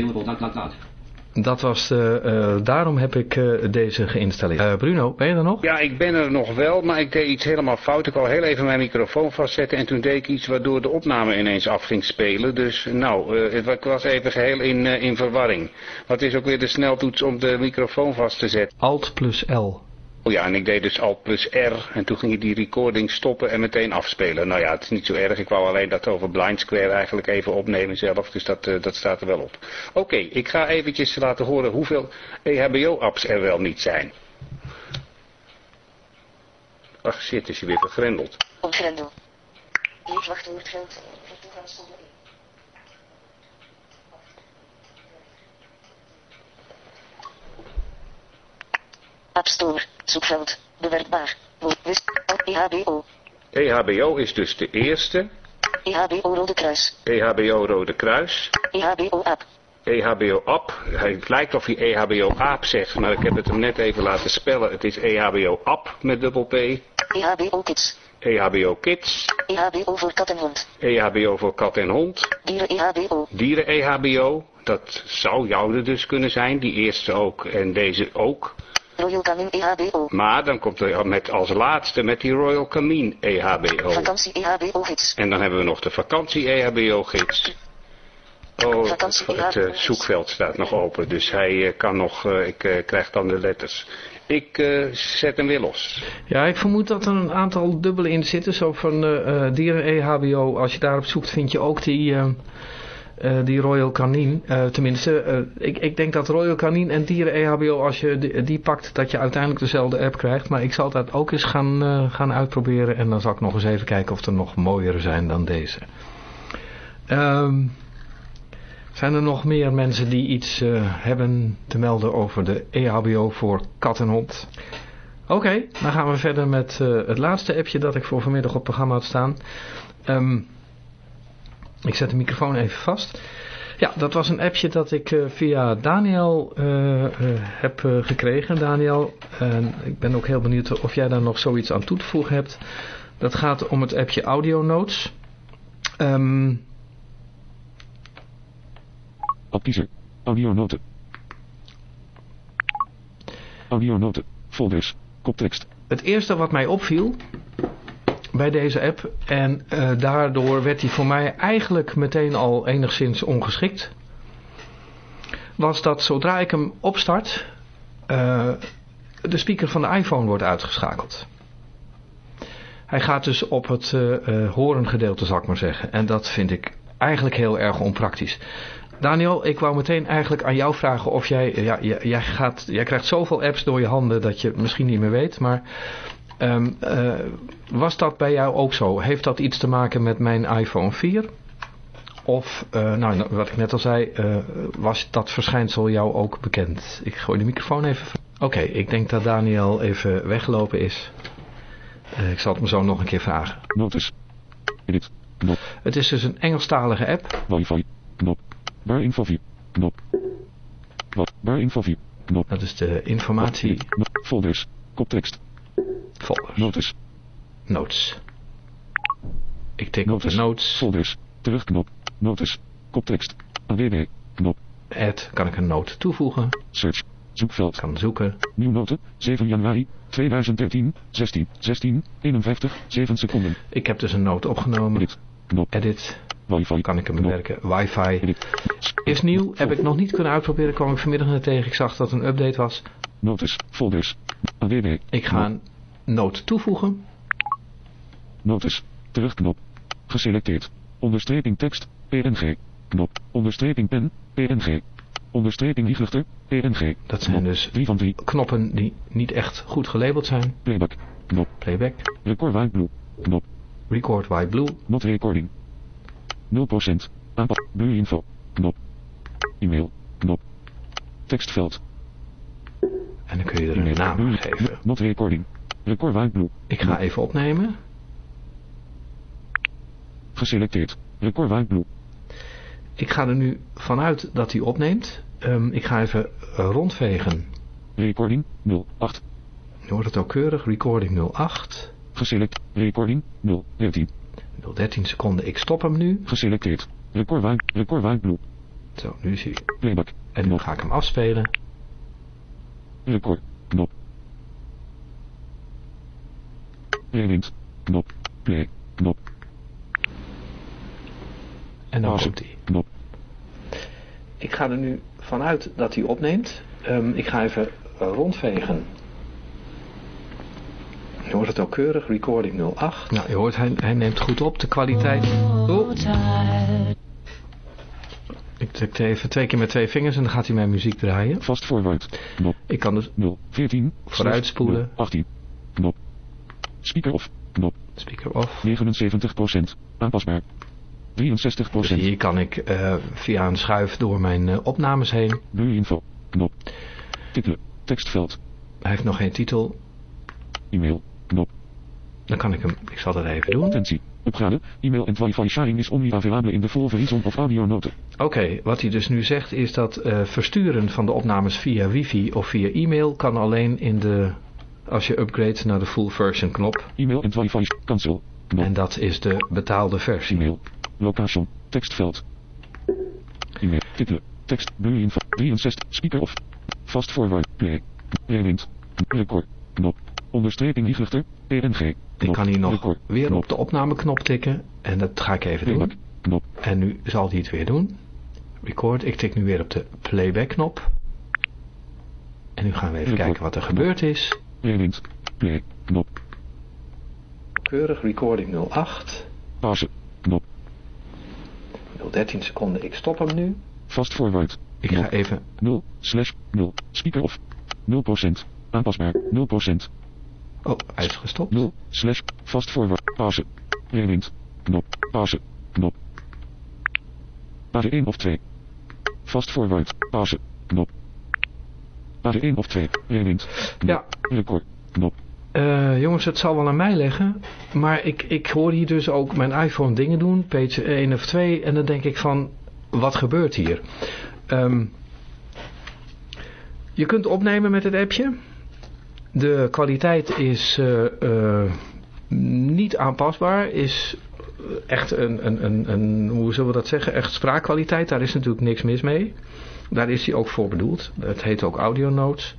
dat was, de, eh, daarom heb ik eh, deze geïnstalleerd. Eh, Bruno, ben je er nog? Ja, ik ben er nog wel, maar ik deed iets helemaal fout. Ik wou heel even mijn microfoon vastzetten en toen deed ik iets waardoor de opname ineens af ging spelen. Dus nou, eh, ik was even geheel in, in verwarring. Wat is ook weer de sneltoets om de microfoon vast te zetten? Alt plus L. Oh ja, en ik deed dus Alt plus R en toen ging je die recording stoppen en meteen afspelen. Nou ja, het is niet zo erg. Ik wou alleen dat over Blind Square eigenlijk even opnemen zelf, dus dat, eh, dat staat er wel op. Oké, ik ga eventjes laten horen hoeveel EHBO-apps er wel niet zijn. Ach shit, is hij weer geldt. Toegangszonder in. App Store. Zoekveld. Bewerkbaar. EHBO. EHBO is dus de eerste. EHBO Rode Kruis. EHBO Rode Kruis. EHBO App. EHBO App. Het lijkt of hij EHBO App zegt, maar ik heb het hem net even laten spellen. Het is EHBO App met dubbel P. EHBO Kids. EHBO Kids. EHBO voor kat en hond. EHBO voor kat en hond. Dieren EHBO. Dieren EHBO. Dat zou jouwe dus kunnen zijn. Die eerste ook en deze ook. Royal Canin EHBO. Maar dan komt er met als laatste met die Royal Canin E EHBO. Vakantie EHBO gids. En dan hebben we nog de vakantie E EHBO-gids. Oh, het, het eh, zoekveld staat nog open, dus hij eh, kan nog, eh, ik krijg dan de letters. Ik eh, zet hem weer los. Ja, ik vermoed dat er een aantal dubbele in zitten. Zo van eh, eh, dieren EHBO. Als je daarop zoekt vind je ook die, eh, die Royal Canin. Eh, tenminste, eh, ik, ik denk dat Royal Canin en dieren EHBO, als je die, pakt, dat je uiteindelijk dezelfde app krijgt. Maar ik zal dat ook eens gaan, gaan uitproberen. En dan zal ik nog eens even kijken of er nog mooiere zijn dan deze. Ehm, zijn er nog meer mensen die iets hebben te melden over de EHBO voor kat en hond? Oké, dan gaan we verder met het laatste appje dat ik voor vanmiddag op het programma had staan. Ehm, ik zet de microfoon even vast. Ja, dat was een appje dat ik eh, via Daniel eh, eh, heb gekregen. Daniel, en ik ben ook heel benieuwd of jij daar nog zoiets aan toe te voegen hebt. Dat gaat om het appje Audio Notes. Ehm, Appkiezer. Audionoten. Audionoten. Folders. Koptekst. Het eerste wat mij opviel bij deze app en eh, daardoor werd hij voor mij eigenlijk meteen al enigszins ongeschikt. Was dat zodra ik hem opstart, eh, de speaker van de iPhone wordt uitgeschakeld. Hij gaat dus op het eh, horengedeelte, zal ik maar zeggen. En dat vind ik eigenlijk heel erg onpraktisch. Daniel, ik wou meteen eigenlijk aan jou vragen of jij, ja, jij, gaat, jij krijgt zoveel apps door je handen dat je misschien niet meer weet, maar ehm, eh, was dat bij jou ook zo? Heeft dat iets te maken met mijn iPhone 4? Of, eh, nou, wat ik net al zei, eh, was dat verschijnsel jou ook bekend? Ik gooi de microfoon even... Oké, ik denk dat Daniel even weggelopen is. Ik zal het me zo nog een keer vragen. Notes. Edit. Knop. Het is dus een Engelstalige app. Wifi. Knop. Bar info 4. Knop. Wat? Bar info 4. Knop. Dat is de informatie. Knop. Folders. Koptekst. Folders. Notes. Notes. Ik tik op Notes. de notes. Folders. Terugknop. Notes. Koptekst. AWW. Knop. Add. Kan ik een note toevoegen? Search. Zoekveld. Kan zoeken. Nieuw noten. 7 januari 2013. 16. 16. 51. 7 seconden. Ik heb dus een note opgenomen. Edit. Knop. Edit. Wifi. Kan ik hem bewerken. Wifi. Is nieuw. Heb ik nog niet kunnen uitproberen. Kwam ik vanmiddag net tegen. Ik zag dat een update was. Notes. Folders. AWW. Ik ga een note toevoegen. Notes. Terugknop. Geselecteerd. Onderstreping tekst. PNG. Knop. Onderstreping pen. PNG. Onderstreping Hiegluchter. PNG. Dat zijn Knop. dus 3 van 3. knoppen die niet echt goed gelabeld zijn. Playback. Knop. Playback. Record white blue. Knop. Record white blue. Not recording. 0%. Aanpak. Buurinfo. Knop. E-mail. Knop. Tekstveld. En dan kun je er een naam geven. Not recording. Record white blue. Ik ga even opnemen. Geselecteerd. Record white blue. Ik ga er nu vanuit dat hij opneemt. Ehm, ik ga even rondvegen. Recording 08. Je hoort het ook keurig. Recording 08. Geselect. Recording 013. 013 seconden. Ik stop hem nu. Geselecteerd. Record white. Blue. Zo, nu zie ik. Playback. En nu ga ik hem afspelen. Record. Knop. Rewind. Knop. Play. Knop. En dan komt hij. Knop. Ik ga er nu vanuit dat hij opneemt. Ehm, ik ga even rondvegen. Je hoort het ook keurig. Recording 08. Nou, je hoort, hij, hij neemt goed op. De kwaliteit. Oh. Ik druk even twee keer met twee vingers en dan gaat hij mijn muziek draaien. Fast forward. Knop. Ik kan dus 014. Vooruitspoelen. 18. Knop. Speaker off. Knop. speaker off. 79%. Aanpasbaar. 63%. Dus hier kan ik eh, via een schuif door mijn eh, opnames heen. Buurinfo. Knop. Titel. Tekstveld. Hij heeft nog geen titel. E-mail. Knop. Dan kan ik hem, ik zal dat even doen. Attentie. E-mail en wifi sharing is only available in the full version of audio noten. Oké, wat hij dus nu zegt is dat eh, versturen van de opnames via wifi of via e-mail kan alleen in de als je upgrade naar de full version knop. E-mail en wifi. Cancel. Knop. En dat is de betaalde versie. E-mail. Location. Tekstveld. E-mail. Titel. Tekst. Boolean. 63. Speaker of. Fast forward. Play. Rewind. Record. Knop. Onderstreping Higrichter. PNG. Ik kan hier nog Record. weer Knop. op de opnameknop tikken. En dat ga ik even doen. Knop. En nu zal hij het weer doen. Record. Ik tik nu weer op de playback knop. En nu gaan we even Record. kijken wat er gebeurd is. Rewind. Play. Knop. Keurig recording 08. Pauze. Knop. 013 seconden. Ik stop hem nu. Fast forward. Ik Knop. ga even 0. Slash 0. Speaker of. 0%. Aanpasbaar. 0%. Oh, hij is gestopt. 0. Slash. Fast forward. Pauze. Rewind. Knop. Pauze. Knop. Page 1 of 2. Fast forward. Pauze. Knop. Page 1 of 2. Rewind. Knop. Ja. Record. Knop. Eh, jongens, het zal wel aan mij leggen. Maar ik, ik hoor hier dus ook mijn iPhone dingen doen. Page 1 of 2. En dan denk ik van, wat gebeurt hier? Ehm, je kunt opnemen met het appje. De kwaliteit is eh, eh, niet aanpasbaar. Is echt een, een, een, een, hoe zullen we dat zeggen? Echt spraakkwaliteit. Daar is natuurlijk niks mis mee. Daar is hij ook voor bedoeld. Het heet ook audio notes.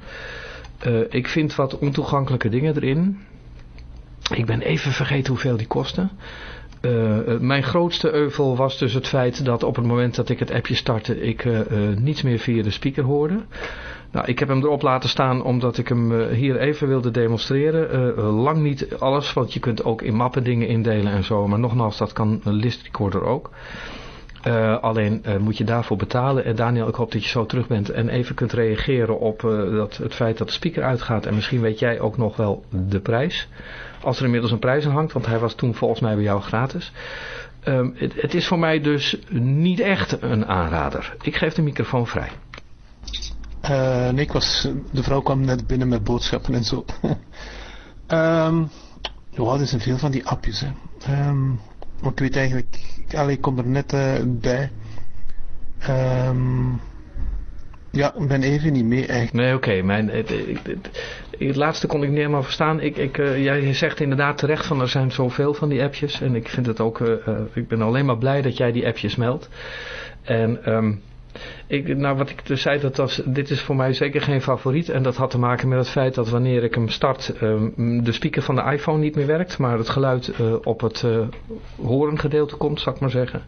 Eh, ik vind wat ontoegankelijke dingen erin. Ik ben even vergeten hoeveel die kosten. Mijn grootste euvel was dus het feit dat op het moment dat ik het appje startte, ik niets meer via de speaker hoorde. Nou, ik heb hem erop laten staan omdat ik hem eh, hier even wilde demonstreren. Eh, lang niet alles, want je kunt ook in mappen dingen indelen en zo. Maar nogmaals, dat kan een list recorder ook. Eh, alleen moet je daarvoor betalen. En Daniel, ik hoop dat je zo terug bent en even kunt reageren op dat, het feit dat de speaker uitgaat. En misschien weet jij ook nog wel de prijs. Als er inmiddels een prijs aan hangt, want hij was toen volgens mij bij jou gratis. Ehm, het is voor mij dus niet echt een aanrader. Ik geef de microfoon vrij. Eh, nee, ik was, de vrouw kwam net binnen met boodschappen en zo. Ehm ja, er zijn veel van die appjes. Hè. Maar ik weet eigenlijk, allee, ik kom er net eh, bij. Ehm, ja, ik ben even niet mee eigenlijk. Nee, oké. mijn het, het, het- laatste kon ik niet helemaal verstaan. Ik, ik, eh, jij zegt inderdaad terecht van er zijn zoveel van die appjes. En ik vind het ook, eh, eh, ik ben alleen maar blij dat jij die appjes meldt. En ik, nou, wat ik dus zei, dat dit is voor mij zeker geen favoriet. En dat had te maken met het feit dat wanneer ik hem start, ehm, de speaker van de iPhone niet meer werkt. Maar het geluid eh, op het eh horengedeelte komt, zal ik maar zeggen.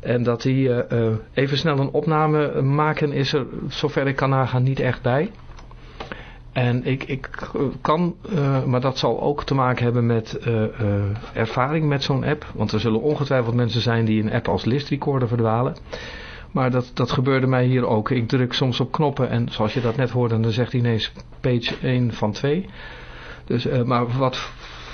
En dat die eh, even snel een opname maken is er, zover ik kan nagaan, niet echt bij. En ik, ik kan, maar dat zal ook te maken hebben met ervaring met zo'n app. Want er zullen ongetwijfeld mensen zijn die een app als list recorder verdwalen. Maar dat, dat gebeurde mij hier ook. Ik druk soms op knoppen en zoals je dat net hoorde, dan zegt hij ineens page 1 van 2. Dus, eh, maar wat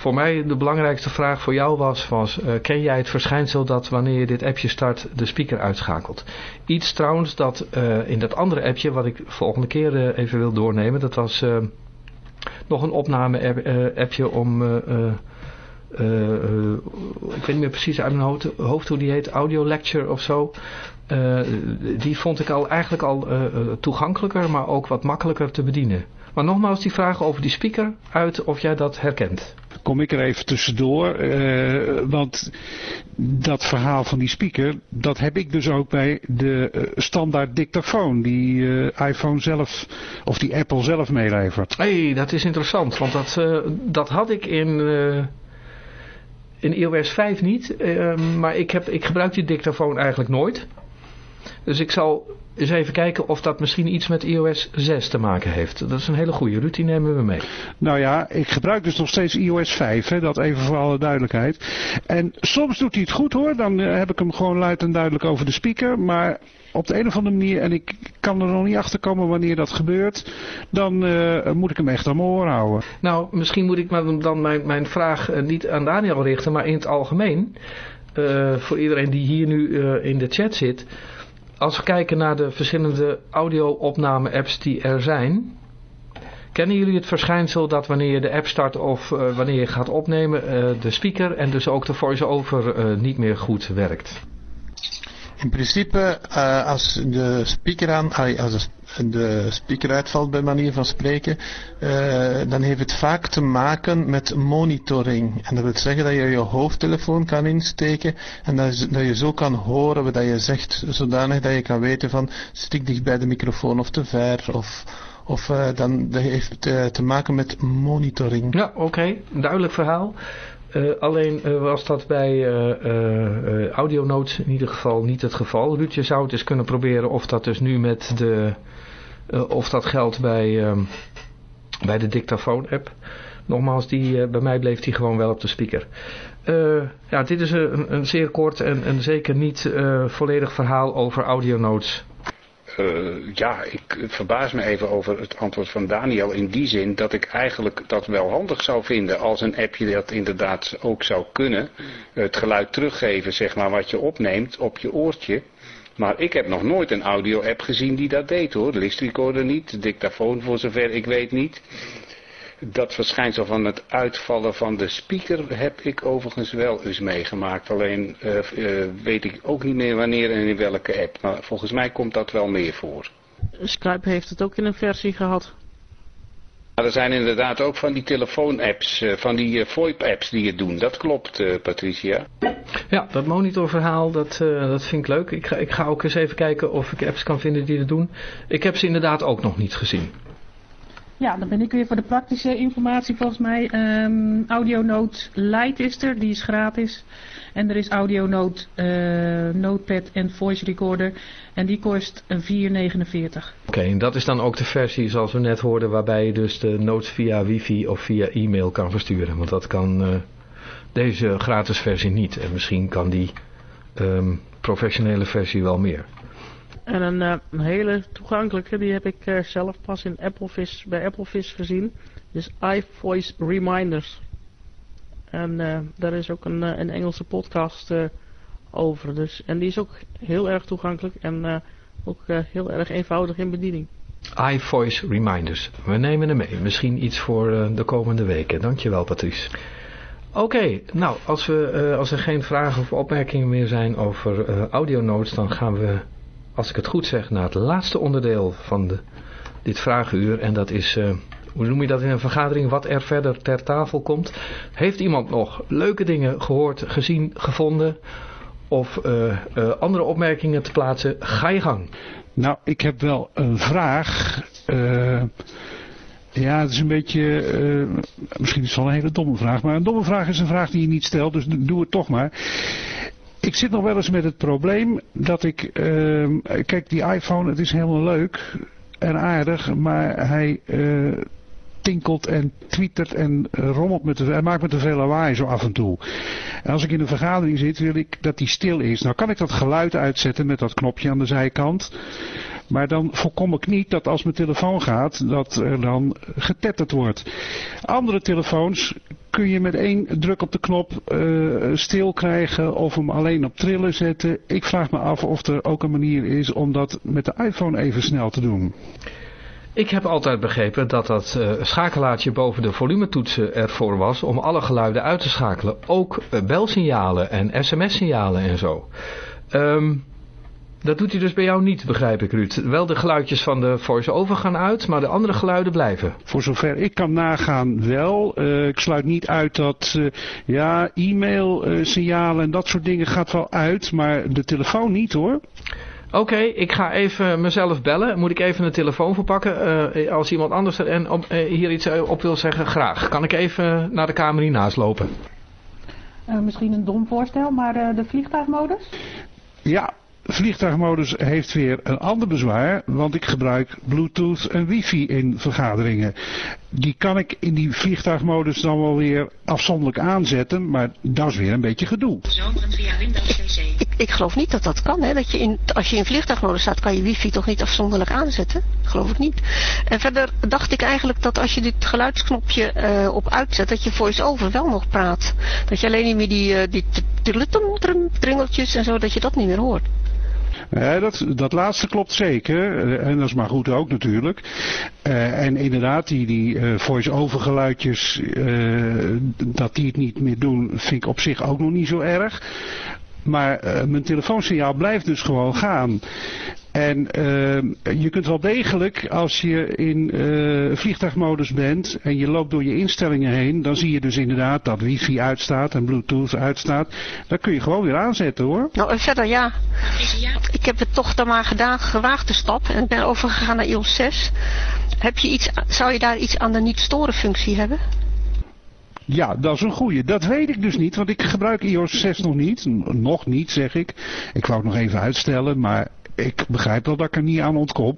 voor mij de belangrijkste vraag voor jou was, was eh, ken jij het verschijnsel dat wanneer je dit appje start de speaker uitschakelt? Iets trouwens dat eh, in dat andere appje, wat ik volgende keer even wil doornemen, dat was nog een opname app- eh, appje om... ik weet niet meer precies uit mijn hoofd, hoofd hoe die heet, audio lecture of zo. Eh, die vond ik al eigenlijk al eh, eh, toegankelijker, maar ook wat makkelijker te bedienen. Maar nogmaals die vraag over die speaker uit of jij dat herkent. Kom ik er even tussendoor, want dat verhaal van die speaker, dat heb ik dus ook bij de standaard dictafoon die iPhone zelf, of die Apple zelf meelevert. Hé, hey, dat is interessant, want dat, dat had ik in, in iOS 5 niet. maar ik, heb, ik gebruik die dictafoon eigenlijk nooit. Dus ik zal eens even kijken of dat misschien iets met iOS 6 te maken heeft. Dat is een hele goede route, die nemen we mee. Nou ja, ik gebruik dus nog steeds iOS 5, hè, dat even voor alle duidelijkheid. En soms doet hij het goed hoor, dan eh, heb ik hem gewoon luid en duidelijk over de speaker. Maar op de een of andere manier, en ik kan er nog niet achter komen wanneer dat gebeurt, dan eh, moet ik hem echt aan mijn oor houden. Nou, misschien moet ik dan mijn, mijn vraag eh, niet aan Daniel richten, maar in het algemeen. voor iedereen die hier nu in de chat zit. Als we kijken naar de verschillende audio-opname-apps die er zijn. Kennen jullie het verschijnsel dat wanneer je de app start of eh, wanneer je gaat opnemen, eh, de speaker en dus ook de voice-over eh, niet meer goed werkt? In principe, als de speaker aan, als de speaker uitvalt bij manier van spreken, eh, dan heeft het vaak te maken met monitoring. En dat wil zeggen dat je je hoofdtelefoon kan insteken en dat je, dat je zo kan horen wat je zegt, zodanig dat je kan weten van zit dicht bij de microfoon of te ver of... Of uh, dan heeft uh, te maken met monitoring. Ja, oké. Duidelijk verhaal. Alleen was dat bij uh, audionotes in ieder geval niet het geval. Ruud, je zou het eens kunnen proberen of dat dus nu met de... of dat geldt bij, um, bij de dictafoon-app. Nogmaals, die, bij mij bleef die gewoon wel op de speaker. ja, dit is een, een zeer kort en, en zeker niet volledig verhaal over audionotes. Uh, ja, ik verbaas me even over het antwoord van Daniel in die zin dat ik eigenlijk dat wel handig zou vinden als een appje dat inderdaad ook zou kunnen. Het geluid teruggeven, zeg maar, wat je opneemt op je oortje. Maar ik heb nog nooit een audio-app gezien die dat deed hoor. De listrecorder niet, de dictafoon voor zover ik weet niet. Dat verschijnsel van het uitvallen van de speaker heb ik overigens wel eens meegemaakt. Alleen uh, uh, weet ik ook niet meer wanneer en in welke app. Maar volgens mij komt dat wel meer voor. Skype heeft het ook in een versie gehad. Maar er zijn inderdaad ook van die telefoon-apps, uh, van die VoIP-apps die het doen. Dat klopt, Patricia. Ja, dat monitorverhaal, dat, dat vind ik leuk. Ik ga, ik ga ook eens even kijken of ik apps kan vinden die dat doen. Ik heb ze inderdaad ook nog niet gezien. Ja, dan ben ik weer voor de praktische informatie volgens mij. Um, AudioNote Lite is er, die is gratis. En er is AudioNote uh, Notepad en Voice Recorder. En die kost 4,49. Oké, okay, en dat is dan ook de versie zoals we net hoorden... waarbij je dus de notes via wifi of via e-mail kan versturen. Want dat kan uh, deze gratis versie niet. En misschien kan die um, professionele versie wel meer. En een, uh, een, hele toegankelijke, die heb ik uh, zelf pas in Applefish, bij Applefish gezien. Dus iVoice Reminders. En uh, daar is ook een, een Engelse podcast over. Dus, en die is ook heel erg toegankelijk en ook heel erg eenvoudig in bediening. iVoice Reminders. We nemen hem mee. Misschien iets voor de komende weken. Dankjewel Patrice. Oké, nou als, we, als er geen vragen of opmerkingen meer zijn over audionotes, dan gaan we als ik het goed zeg, naar het laatste onderdeel van de, dit vragenuur. En dat is, uh, hoe noem je dat in een vergadering, wat er verder ter tafel komt. Heeft iemand nog leuke dingen gehoord, gezien, gevonden of uh, uh, andere opmerkingen te plaatsen? Ga je gang. Nou, ik heb wel een vraag. ja, het is een beetje, misschien is het wel een hele domme vraag, maar een domme vraag is een vraag die je niet stelt, dus doe het toch maar. Ik zit nog wel eens met het probleem dat ik... Kijk, die iPhone, het is helemaal leuk en aardig, maar hij tinkelt en twittert en rommelt met de, hij maakt met te veel lawaai zo af en toe. En als ik in een vergadering zit, wil ik dat die stil is. Nou kan ik dat geluid uitzetten met dat knopje aan de zijkant. Maar dan voorkom ik niet dat als mijn telefoon gaat, dat er dan getetterd wordt. Andere telefoons kun je met één druk op de knop uh, stil krijgen of hem alleen op trillen zetten. Ik vraag me af of er ook een manier is om dat met de iPhone even snel te doen. Ik heb altijd begrepen dat dat uh, schakelaartje boven de volumetoetsen ervoor was om alle geluiden uit te schakelen. Ook uh, belsignalen en sms-signalen en zo. Um, dat doet hij dus bij jou niet, begrijp ik Ruud. Wel de geluidjes van de voice-over gaan uit, maar de andere geluiden blijven. Voor zover ik kan nagaan wel. Uh, ik sluit niet uit dat, ja, e-mail signalen en dat soort dingen gaat wel uit, maar de telefoon niet hoor. Oké, okay, ik ga even mezelf bellen. Moet ik even een telefoon verpakken? Uh, als iemand anders er en op, uh, hier iets op wil zeggen, graag. Kan ik even naar de kamer hiernaast lopen? Uh, misschien een dom voorstel, maar de vliegtuigmodus? Ja, vliegtuigmodus heeft weer een ander bezwaar, want ik gebruik Bluetooth en wifi in vergaderingen. Die kan ik in die vliegtuigmodus dan wel weer afzonderlijk aanzetten, maar dat is weer een beetje gedoe. Ik, ik geloof niet dat dat kan, hè? Dat je in, als je in vliegtuigmodus staat, kan je wifi toch niet afzonderlijk aanzetten? Geloof ik niet. En verder dacht ik eigenlijk dat als je dit geluidsknopje uh, op uitzet, dat je voice-over wel nog praat. Dat je alleen niet meer die, uh, die en zo, dat je dat niet meer hoort. Ja, dat, dat laatste klopt zeker. Eh, en dat is maar goed ook natuurlijk. Uh, en inderdaad, die, die voice-over geluidjes, dat die het niet meer doen, vind ik op zich ook nog niet zo erg. Maar eh, mijn telefoonsignaal blijft dus gewoon gaan. En uh, je kunt wel degelijk, als je in uh, vliegtuigmodus bent en je loopt door je instellingen heen, dan zie je dus inderdaad dat wifi uitstaat en bluetooth uitstaat. Dan kun je gewoon weer aanzetten hoor. Nou, en verder ja. Ik heb het toch dan maar gedaan, gewaagd de stap en ik ben overgegaan naar iOS 6. Heb je iets, zou je daar iets aan de niet storen functie hebben? Ja, dat is een goeie. Dat weet ik dus niet, want ik gebruik iOS 6 nog niet. Nog niet, zeg ik. Ik wou het nog even uitstellen, maar ik begrijp wel dat ik er niet aan ontkom.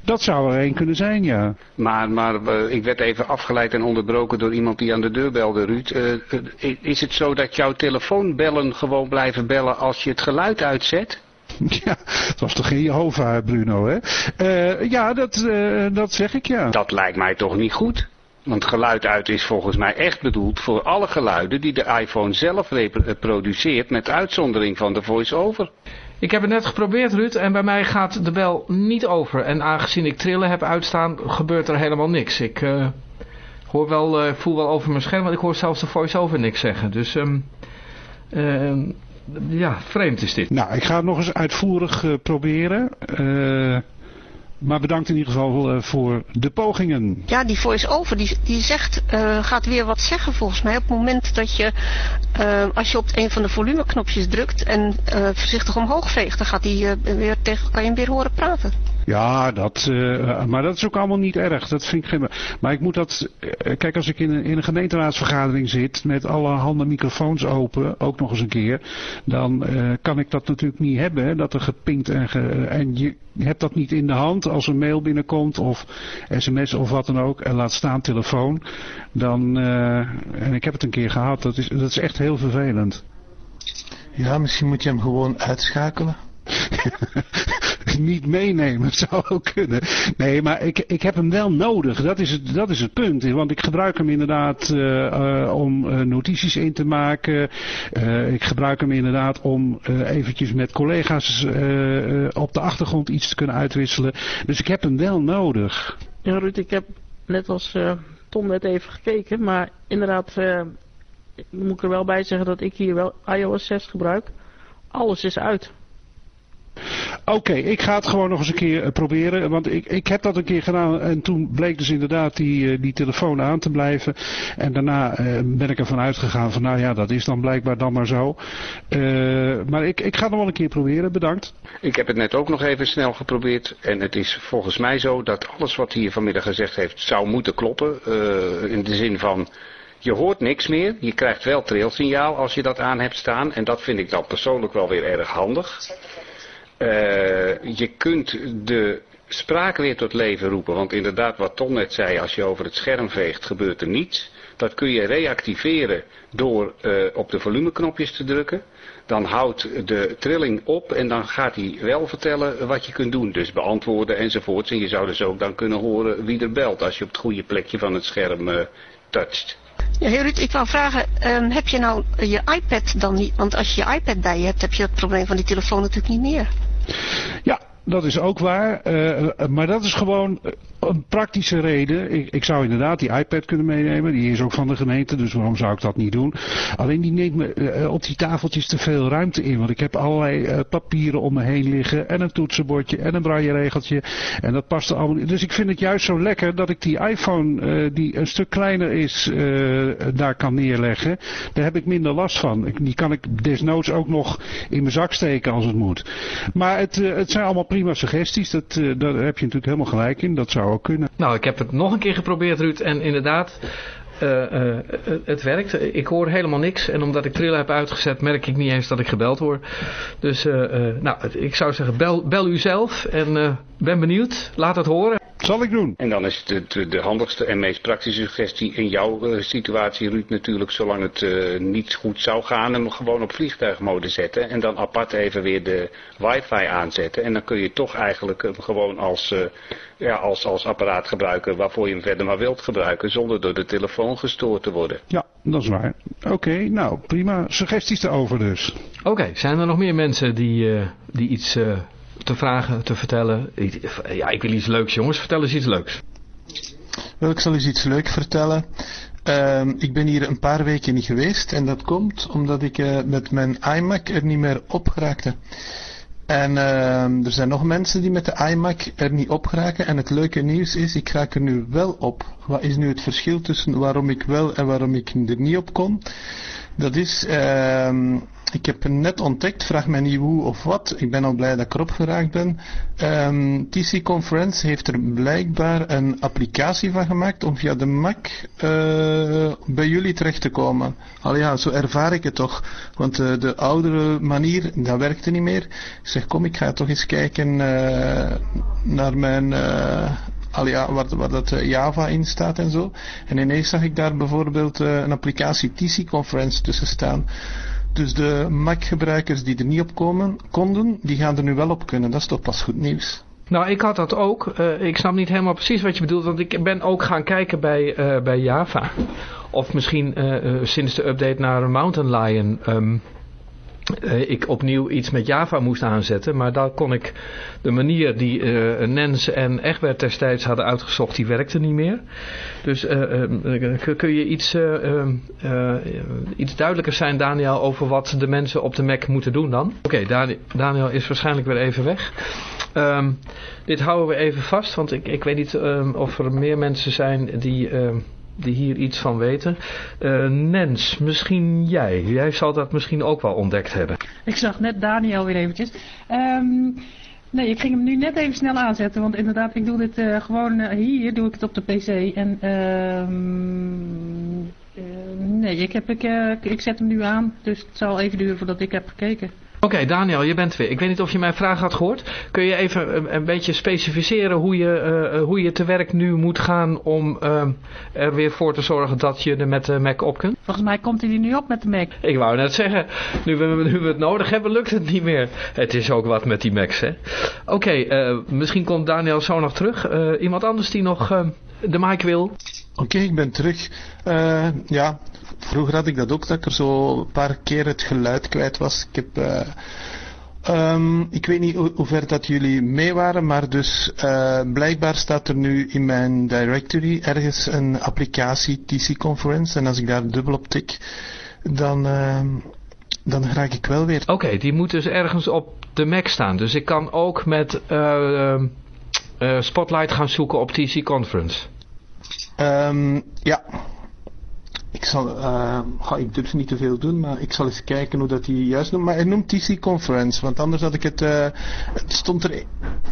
Dat zou er één kunnen zijn, ja. Maar, maar uh, ik werd even afgeleid en onderbroken door iemand die aan de deur belde, Ruud. Uh, is het zo dat jouw telefoonbellen gewoon blijven bellen als je het geluid uitzet? Ja, dat was toch geen Jehovah, Bruno, hè? Uh, ja, dat, dat zeg ik, ja. Dat lijkt mij toch niet goed? Want geluid uit is volgens mij echt bedoeld voor alle geluiden die de iPhone zelf reproduceert met uitzondering van de voice-over. Ik heb het net geprobeerd Ruud en bij mij gaat de bel niet over. En aangezien ik trillen heb uitstaan gebeurt er helemaal niks. Ik uh, hoor wel, uh, voel wel over mijn scherm, want ik hoor zelfs de voice-over niks zeggen. Dus um, uh, ja, vreemd is dit. Nou, ik ga het nog eens uitvoerig proberen. Maar bedankt in ieder geval uh, voor de pogingen. Ja, die voice-over die, die zegt, uh, gaat weer wat zeggen volgens mij. Op het moment dat je, uh, als je op een van de volumeknopjes drukt en voorzichtig omhoog veegt, dan gaat die, weer tegen, kan je hem weer horen praten. Ja, dat, uh, maar dat is ook allemaal niet erg. Dat vind ik geen... Maar ik moet dat... Uh, kijk, als ik in een, in een gemeenteraadsvergadering zit met alle handen microfoons open, ook nog eens een keer, dan uh, kan ik dat natuurlijk niet hebben. Hè, dat er gepinkt en, ge, en je hebt dat niet in de hand als een mail binnenkomt of sms of wat dan ook en laat staan telefoon. Dan, en ik heb het een keer gehad, dat is, dat is echt heel vervelend. Ja, misschien moet je hem gewoon uitschakelen. niet meenemen, zou ook kunnen. Nee, maar ik, ik heb hem wel nodig. Dat is het, dat is het punt. Want ik gebruik hem inderdaad uh, uh, om uh, notities in te maken. ik gebruik hem inderdaad om eventjes met collega's op de achtergrond iets te kunnen uitwisselen. Dus ik heb hem wel nodig. Ja, Ruud, ik heb net als Tom net even gekeken. Maar inderdaad, moet ik er wel bij zeggen dat ik hier wel iOS 6 gebruik. Alles is uit. Oké, ik ga het gewoon nog eens een keer uh, proberen. Want ik, ik heb dat een keer gedaan en toen bleek dus inderdaad die, uh, die telefoon aan te blijven. En daarna uh, ben ik ervan uitgegaan van nou ja, dat is dan blijkbaar dan maar zo. maar ik, ik ga het nog wel een keer proberen, bedankt. Ik heb het net ook nog even snel geprobeerd. En het is volgens mij zo dat alles wat hier vanmiddag gezegd heeft zou moeten kloppen. in de zin van... Je hoort niks meer, je krijgt wel trailsignaal als je dat aan hebt staan. En dat vind ik dan persoonlijk wel weer erg handig. Uh, je kunt de spraak weer tot leven roepen. Want inderdaad, wat Tom net zei, als je over het scherm veegt, gebeurt er niets. Dat kun je reactiveren door uh, op de volumeknopjes te drukken. Dan houdt de trilling op en dan gaat hij wel vertellen wat je kunt doen. Dus beantwoorden enzovoorts. En je zou dus ook dan kunnen horen wie er belt als je op het goede plekje van het scherm uh, toucht. Ja, Ruud, ik wou vragen, um, heb je nou je iPad dan niet? Want als je je iPad bij je hebt, heb je dat probleem van die telefoon natuurlijk niet meer. Ja, dat is ook waar. Uh, maar dat is gewoon een praktische reden. Ik, ik, zou inderdaad die iPad kunnen meenemen. Die is ook van de gemeente, dus waarom zou ik dat niet doen? Alleen die neemt me uh, op die tafeltjes te veel ruimte in. Want ik heb allerlei uh, papieren om me heen liggen. En een toetsenbordje en een braille-regeltje. En dat past er allemaal niet. Dus ik vind het juist zo lekker dat ik die iPhone, die een stuk kleiner is, daar kan neerleggen. Daar heb ik minder last van. Die kan ik desnoods ook nog in mijn zak steken als het moet. Maar het, het zijn allemaal prima suggesties. Dat, daar heb je natuurlijk helemaal gelijk in. Dat zou kunnen. Nou, ik heb het nog een keer geprobeerd, Ruud. En inderdaad, uh, uh, het werkt. Ik hoor helemaal niks. En omdat ik trillen heb uitgezet, merk ik niet eens dat ik gebeld word. Dus, uh, nou, ik zou zeggen, bel, bel u zelf. En ben benieuwd. Laat het horen. Zal ik doen. En dan is het de, de handigste en meest praktische suggestie in jouw uh, situatie, Ruud, natuurlijk, zolang het uh, niet goed zou gaan, hem gewoon op vliegtuigmode zetten. En dan apart even weer de wifi aanzetten. En dan kun je toch eigenlijk hem gewoon als, uh, ja, als, als apparaat gebruiken waarvoor je hem verder maar wilt gebruiken, zonder door de telefoon gestoord te worden. Ja, dat is waar. Oké, okay, nou prima. Suggesties erover dus. Oké, okay, zijn er nog meer mensen die, die iets te vragen, te vertellen. Ja, ik wil iets leuks jongens. Vertel eens iets leuks. Wel, ik zal eens iets leuks vertellen. Ehm, ik ben hier een paar weken niet geweest en dat komt omdat ik eh, met mijn iMac er niet meer op geraakte. En ehm, er zijn nog mensen die met de iMac er niet op geraken. En het leuke nieuws is, ik raak er nu wel op. Wat is nu het verschil tussen waarom ik wel en waarom ik er niet op kon? Dat is, ehm ik heb net ontdekt, vraag mij niet hoe of wat, ik ben al blij dat ik erop geraakt ben. Ehm, TC Conference heeft er blijkbaar een applicatie van gemaakt om via de Mac eh, bij jullie terecht te komen. Al ja, zo ervaar ik het toch. Want eh, de oudere manier, dat werkte niet meer. Ik zeg, kom, ik ga toch eens kijken eh, naar mijn al ja, waar, waar dat Java in staat en zo. En ineens zag ik daar bijvoorbeeld een applicatie TC Conference tussen staan. Dus de Mac-gebruikers die er niet op komen, konden, die gaan er nu wel op kunnen. Dat is toch pas goed nieuws. Nou, ik had dat ook. Uh, ik snap niet helemaal precies wat je bedoelt, want ik ben ook gaan kijken bij, uh, bij Java. Of misschien uh, sinds de update naar Mountain Lion uh, ik opnieuw iets met Java moest aanzetten. Maar daar kon ik de manier die uh, Nens en Egbert destijds hadden uitgezocht, die werkte niet meer. Dus uh, kun je iets, iets duidelijker zijn, Daniel, over wat de mensen op de Mac moeten doen dan? Oké, Daniel is waarschijnlijk weer even weg. Um, dit houden we even vast, want ik, ik weet niet um, of er meer mensen zijn die... Um, die hier iets van weten. Uh, Nens, misschien jij. Jij zal dat misschien ook wel ontdekt hebben. Ik zag net Daniel weer eventjes. Um, nee, ik ging hem nu net even snel aanzetten. Want inderdaad, ik doe dit uh, gewoon uh, hier, doe ik het op de pc. En um, nee, ik, heb, ik, ik zet hem nu aan. Dus het zal even duren voordat ik heb gekeken. Oké, okay, Daniel, je bent weer. Ik weet niet of je mijn vraag had gehoord. Kun je even een, een beetje specificeren hoe je, uh, hoe je te werk nu moet gaan om uh, er weer voor te zorgen dat je er met de Mac op kunt? Volgens mij komt hij er nu op met de Mac. Ik wou net zeggen, nu we, nu we het nodig hebben, lukt het niet meer. Het is ook wat met die Macs, hè. Oké, okay, uh, misschien komt Daniel zo nog terug. iemand anders die nog de mic wil? Oké, ik ben terug. ja, Vroeger had ik dat ook, dat ik er zo een paar keer het geluid kwijt was. Ik heb... Uh, um, ik weet niet hoe, hoe, ver dat jullie mee waren, maar dus uh, blijkbaar staat er nu in mijn directory ergens een applicatie TC Conference. En als ik daar dubbel op tik, dan, uh, dan raak ik wel weer. Oké, die moet dus ergens op de Mac staan. Dus ik kan ook met Spotlight gaan zoeken op TC Conference. Um, ja, ik zal, uh, ik durf niet te veel doen, maar ik zal eens kijken hoe dat hij juist noemt. Maar hij noemt TC Conference, want anders had ik het, uh, het stond er,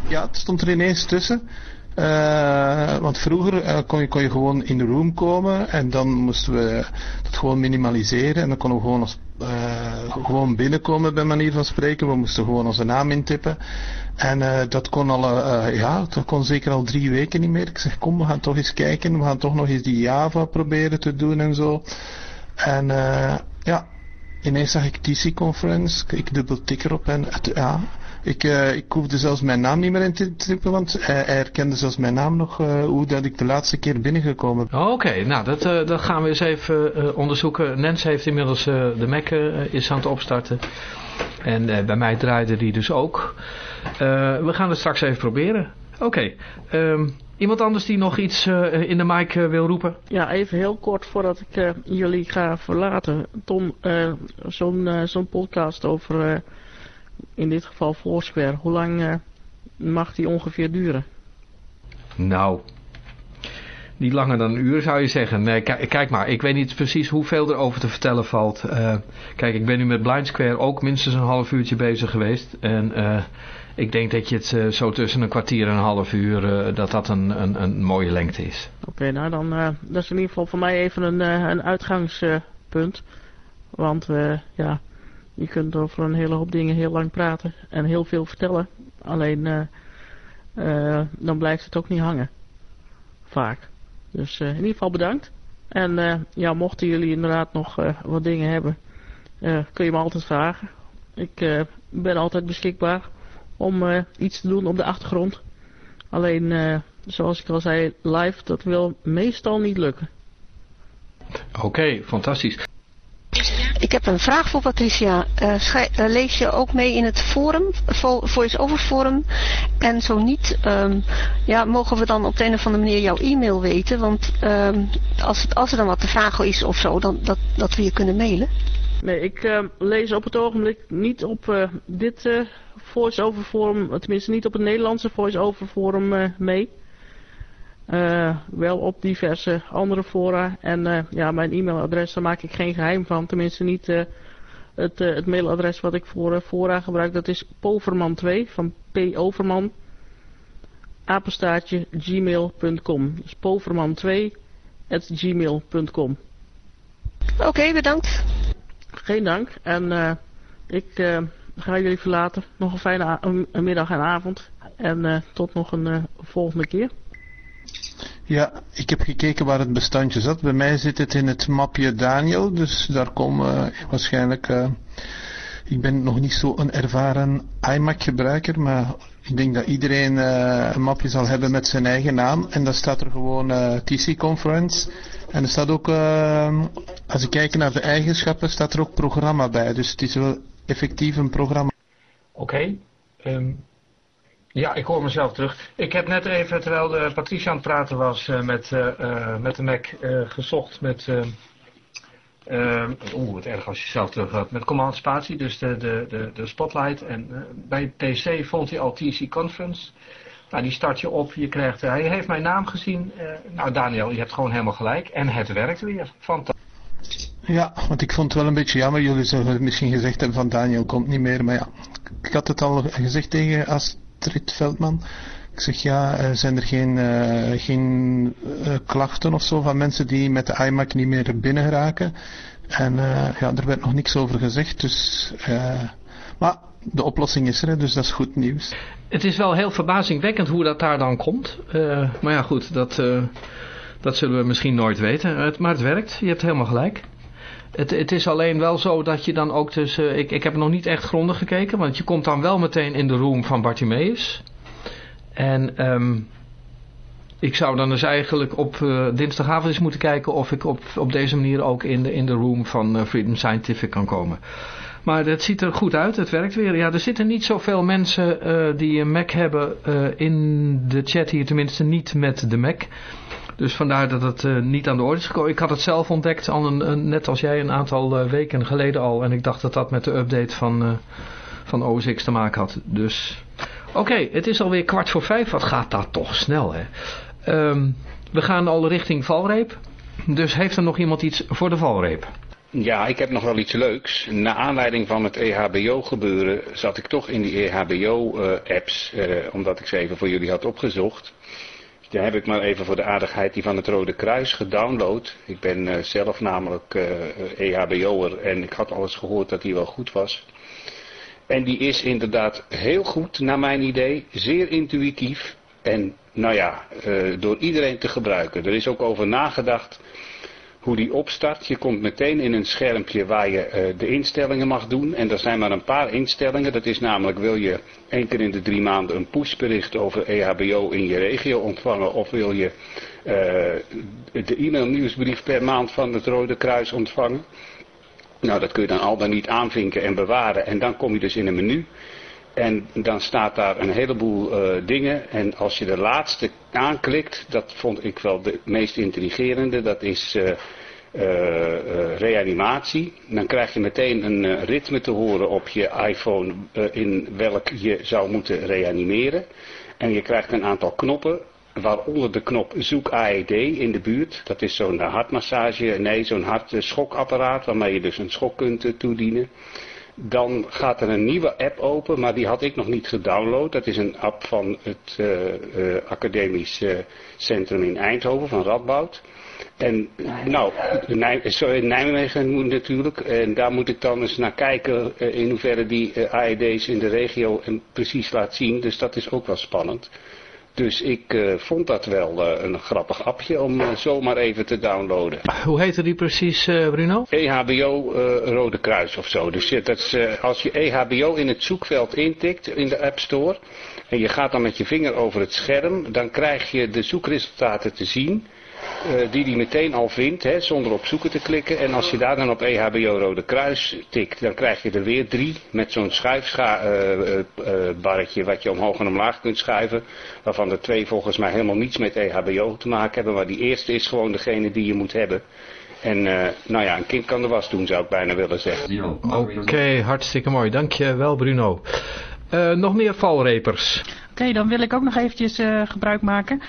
ja, het stond er ineens tussen. Uh, want vroeger uh, kon, je, kon je gewoon in de room komen en dan moesten we dat gewoon minimaliseren en dan konden we gewoon, als, gewoon binnenkomen bij manier van spreken. We moesten gewoon onze naam intippen en dat kon al, ja, dat kon zeker al drie weken niet meer. Ik zeg kom we gaan toch eens kijken, we gaan toch nog eens die Java proberen te doen en zo. En ja, ineens zag ik TC Conference, ik dubbel tik erop en ja, ik, ik hoefde zelfs mijn naam niet meer in te typen, want hij, herkende zelfs mijn naam nog hoe dat ik de laatste keer binnengekomen ben. Oké, nou dat, dat gaan we eens even onderzoeken. Nens heeft inmiddels de Mac is aan het opstarten. En bij mij draaide die dus ook. we gaan het straks even proberen. Oké, okay, um, iemand anders die nog iets in de mic wil roepen? Ja, even heel kort voordat ik jullie ga verlaten. Tom, zo'n zo'n podcast over in dit geval Foursquare, hoe lang uh, mag die ongeveer duren? Nou, niet langer dan een uur zou je zeggen. Nee, kijk maar, ik weet niet precies hoeveel er over te vertellen valt. Uh, kijk, ik ben nu met Blind Square ook minstens een half uurtje bezig geweest. En uh, ik denk dat je het uh, zo tussen een kwartier en een half uur, dat dat een, een, een mooie lengte is. Oké, nou dan, dat is in ieder geval voor mij even een, een uitgangspunt. Want ja, je kunt over een hele hoop dingen heel lang praten en heel veel vertellen. Alleen dan blijft het ook niet hangen. Vaak. Dus uh, in ieder geval bedankt. En ja, mochten jullie inderdaad nog wat dingen hebben, kun je me altijd vragen. Ik ben altijd beschikbaar om iets te doen op de achtergrond. Alleen, zoals ik al zei, live, dat wil meestal niet lukken. Oké, fantastisch Ik heb een vraag voor Patricia. Uh, lees je ook mee in het forum, voice-over forum? En zo niet, um, ja, mogen we dan op de een of andere manier jouw e-mail weten? Want um, als, het, als er dan wat te vragen is of zo, dan, dat, dat we je kunnen mailen. Nee, ik uh, lees op het ogenblik niet op uh, dit uh, voice-over forum, tenminste niet op het Nederlandse voice-over forum mee. Wel op diverse andere fora. En ja, mijn e-mailadres, daar maak ik geen geheim van. Tenminste niet het, het mailadres wat ik voor fora gebruik. Dat is poverman2 van P. Overman. Apenstaartje gmail.com. Dus poverman2 at gmail.com. Oké, bedankt. Geen dank. En ik ga jullie verlaten. Nog een fijne middag en avond. En tot nog een volgende keer. Ja, ik heb gekeken waar het bestandje zat. Bij mij zit het in het mapje Daniel. Dus daar komen waarschijnlijk... ik ben nog niet zo een ervaren iMac gebruiker. Maar ik denk dat iedereen een mapje zal hebben met zijn eigen naam. En dan staat er gewoon TC Conference... En er staat ook, als ik kijk naar de eigenschappen, staat er ook programma bij. Dus het is wel effectief een programma. Oké. Ehm, ja, ik hoor mezelf terug. Ik heb net even, terwijl de Patricia aan het praten was uh, met, uh, met de Mac, gezocht met... Oeh, het erg als je zelf terug had. Met command spatie, dus de, de, de, spotlight. En bij PC vond hij al TC Conference. Nou, die start je op, je krijgt, hij heeft mijn naam gezien. Nou Daniel, je hebt gewoon helemaal gelijk. En het werkt weer. Fantastisch. Ja, want ik vond het wel een beetje jammer. Jullie zullen misschien gezegd hebben van Daniel komt niet meer. Maar ja, ik had het al gezegd tegen Astrid Veldman. Ik zeg ja, uh, zijn er geen, uh, geen klachten of zo van mensen die met de iMac niet meer binnen geraken. En ja, er werd nog niks over gezegd. Dus, maar de oplossing is er, dus dat is goed nieuws. Het is wel heel verbazingwekkend hoe dat daar dan komt. Maar ja goed, dat, dat zullen we misschien nooit weten. Maar het werkt, je hebt helemaal gelijk. Het, het is alleen wel zo dat je dan ook tussen... Uh, ik, ik heb nog niet echt grondig gekeken, want je komt dan wel meteen in de room van Bartimeus. En um, ik zou dan dus eigenlijk op uh, dinsdagavond eens moeten kijken of ik op, op deze manier ook in de, in de room van Freedom Scientific kan komen. Maar het ziet er goed uit, het werkt weer. Ja, er zitten niet zoveel mensen die een Mac hebben in de chat hier, tenminste niet met de Mac. Dus vandaar dat het uh, niet aan de orde is gekomen. Ik had het zelf ontdekt, een, een, net als jij, een aantal weken geleden al. En ik dacht dat dat met de update van, van OS te maken had. Dus, oké, het is alweer kwart voor vijf. Wat gaat dat toch snel, hè? Um, we gaan al richting valreep. Dus heeft er nog iemand iets voor de valreep? Ja, ik heb nog wel iets leuks. Na aanleiding van het EHBO gebeuren zat ik toch in die EHBO uh, apps, uh, omdat ik ze even voor jullie had opgezocht. Daar heb ik maar even voor de aardigheid die van het Rode Kruis gedownload. Ik ben uh, zelf namelijk EHBO'er en ik had alles gehoord dat die wel goed was. En die is inderdaad heel goed, naar mijn idee, zeer intuïtief en nou ja, door iedereen te gebruiken. Er is ook over nagedacht hoe die opstart. Je komt meteen in een schermpje waar je uh, de instellingen mag doen. En er zijn maar een paar instellingen. Dat is namelijk wil je één keer in de drie maanden een pushbericht over EHBO in je regio ontvangen. Of wil je uh, de e-mail nieuwsbrief per maand van het Rode Kruis ontvangen. Nou, dat kun je dan al dan niet aanvinken en bewaren. En dan kom je dus in een menu. En dan staat daar een heleboel uh, dingen. En als je de laatste aanklikt, dat vond ik wel de meest intrigerende. Dat is uh, uh, reanimatie. Dan krijg je meteen een ritme te horen op je iPhone in welk je zou moeten reanimeren. En je krijgt een aantal knoppen. Waaronder de knop zoek AED in de buurt. Dat is zo'n hartmassage, nee zo'n hartschokapparaat waarmee je dus een schok kunt toedienen. Dan gaat er een nieuwe app open, maar die had ik nog niet gedownload. Dat is een app van het uh, uh, academisch uh, centrum in Eindhoven, van Radboud. En nou, sorry, Nijmegen natuurlijk. En daar moet ik dan eens naar kijken in hoeverre die AED's in de regio en precies laat zien. Dus dat is ook wel spannend. Dus ik eh, vond dat wel eh, een grappig appje om eh, zomaar even te downloaden. Hoe heette die precies, Bruno? EHBO eh, Rode Kruis of zo. Dus dat is, als je EHBO in het zoekveld intikt in de App Store en je gaat dan met je vinger over het scherm, dan krijg je de zoekresultaten te zien. Eh, die hij meteen al vindt, hè, zonder op zoeken te klikken. En als je daar dan op EHBO Rode Kruis tikt, dan krijg je er weer drie met zo'n schuifbarretje wat je omhoog en omlaag kunt schuiven. Waarvan de twee volgens mij helemaal niets met EHBO te maken hebben. Maar die eerste is gewoon degene die je moet hebben. En eh, nou ja, een kind kan de was doen zou ik bijna willen zeggen. Oké, hartstikke mooi. Dankjewel, Bruno. Eh, nog meer valrepers. Oké, dan wil ik ook nog eventjes eh, gebruik maken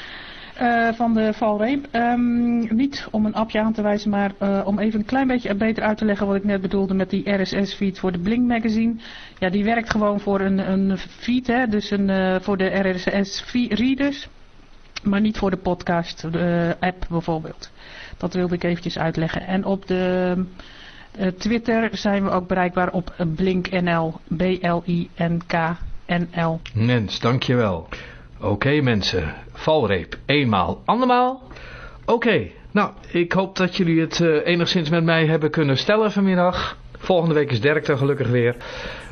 eh, van de valreep. Ehm, niet om een appje aan te wijzen, maar eh, om even een klein beetje beter uit te leggen wat ik net bedoelde met die RSS-feed voor de Blink Magazine. Ja, die werkt gewoon voor een, een feed, hè, dus een, eh, voor de RSS-readers, maar niet voor de podcast-app bijvoorbeeld. Dat wilde ik eventjes uitleggen. En op de Twitter zijn we ook bereikbaar op BlinkNL, B-L-I-N-K-N-L. Mens, dankjewel. Oké mensen, valreep. Eenmaal, andermaal. Oké, nou, ik hoop dat jullie het eh, enigszins met mij hebben kunnen stellen vanmiddag. Volgende week is Dirk er gelukkig weer.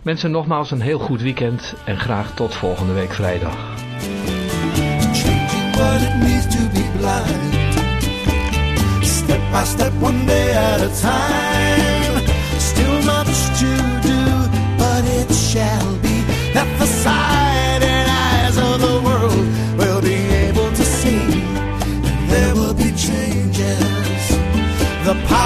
Mensen, nogmaals een heel goed weekend en graag tot volgende week vrijdag. Still much to do, but it shall be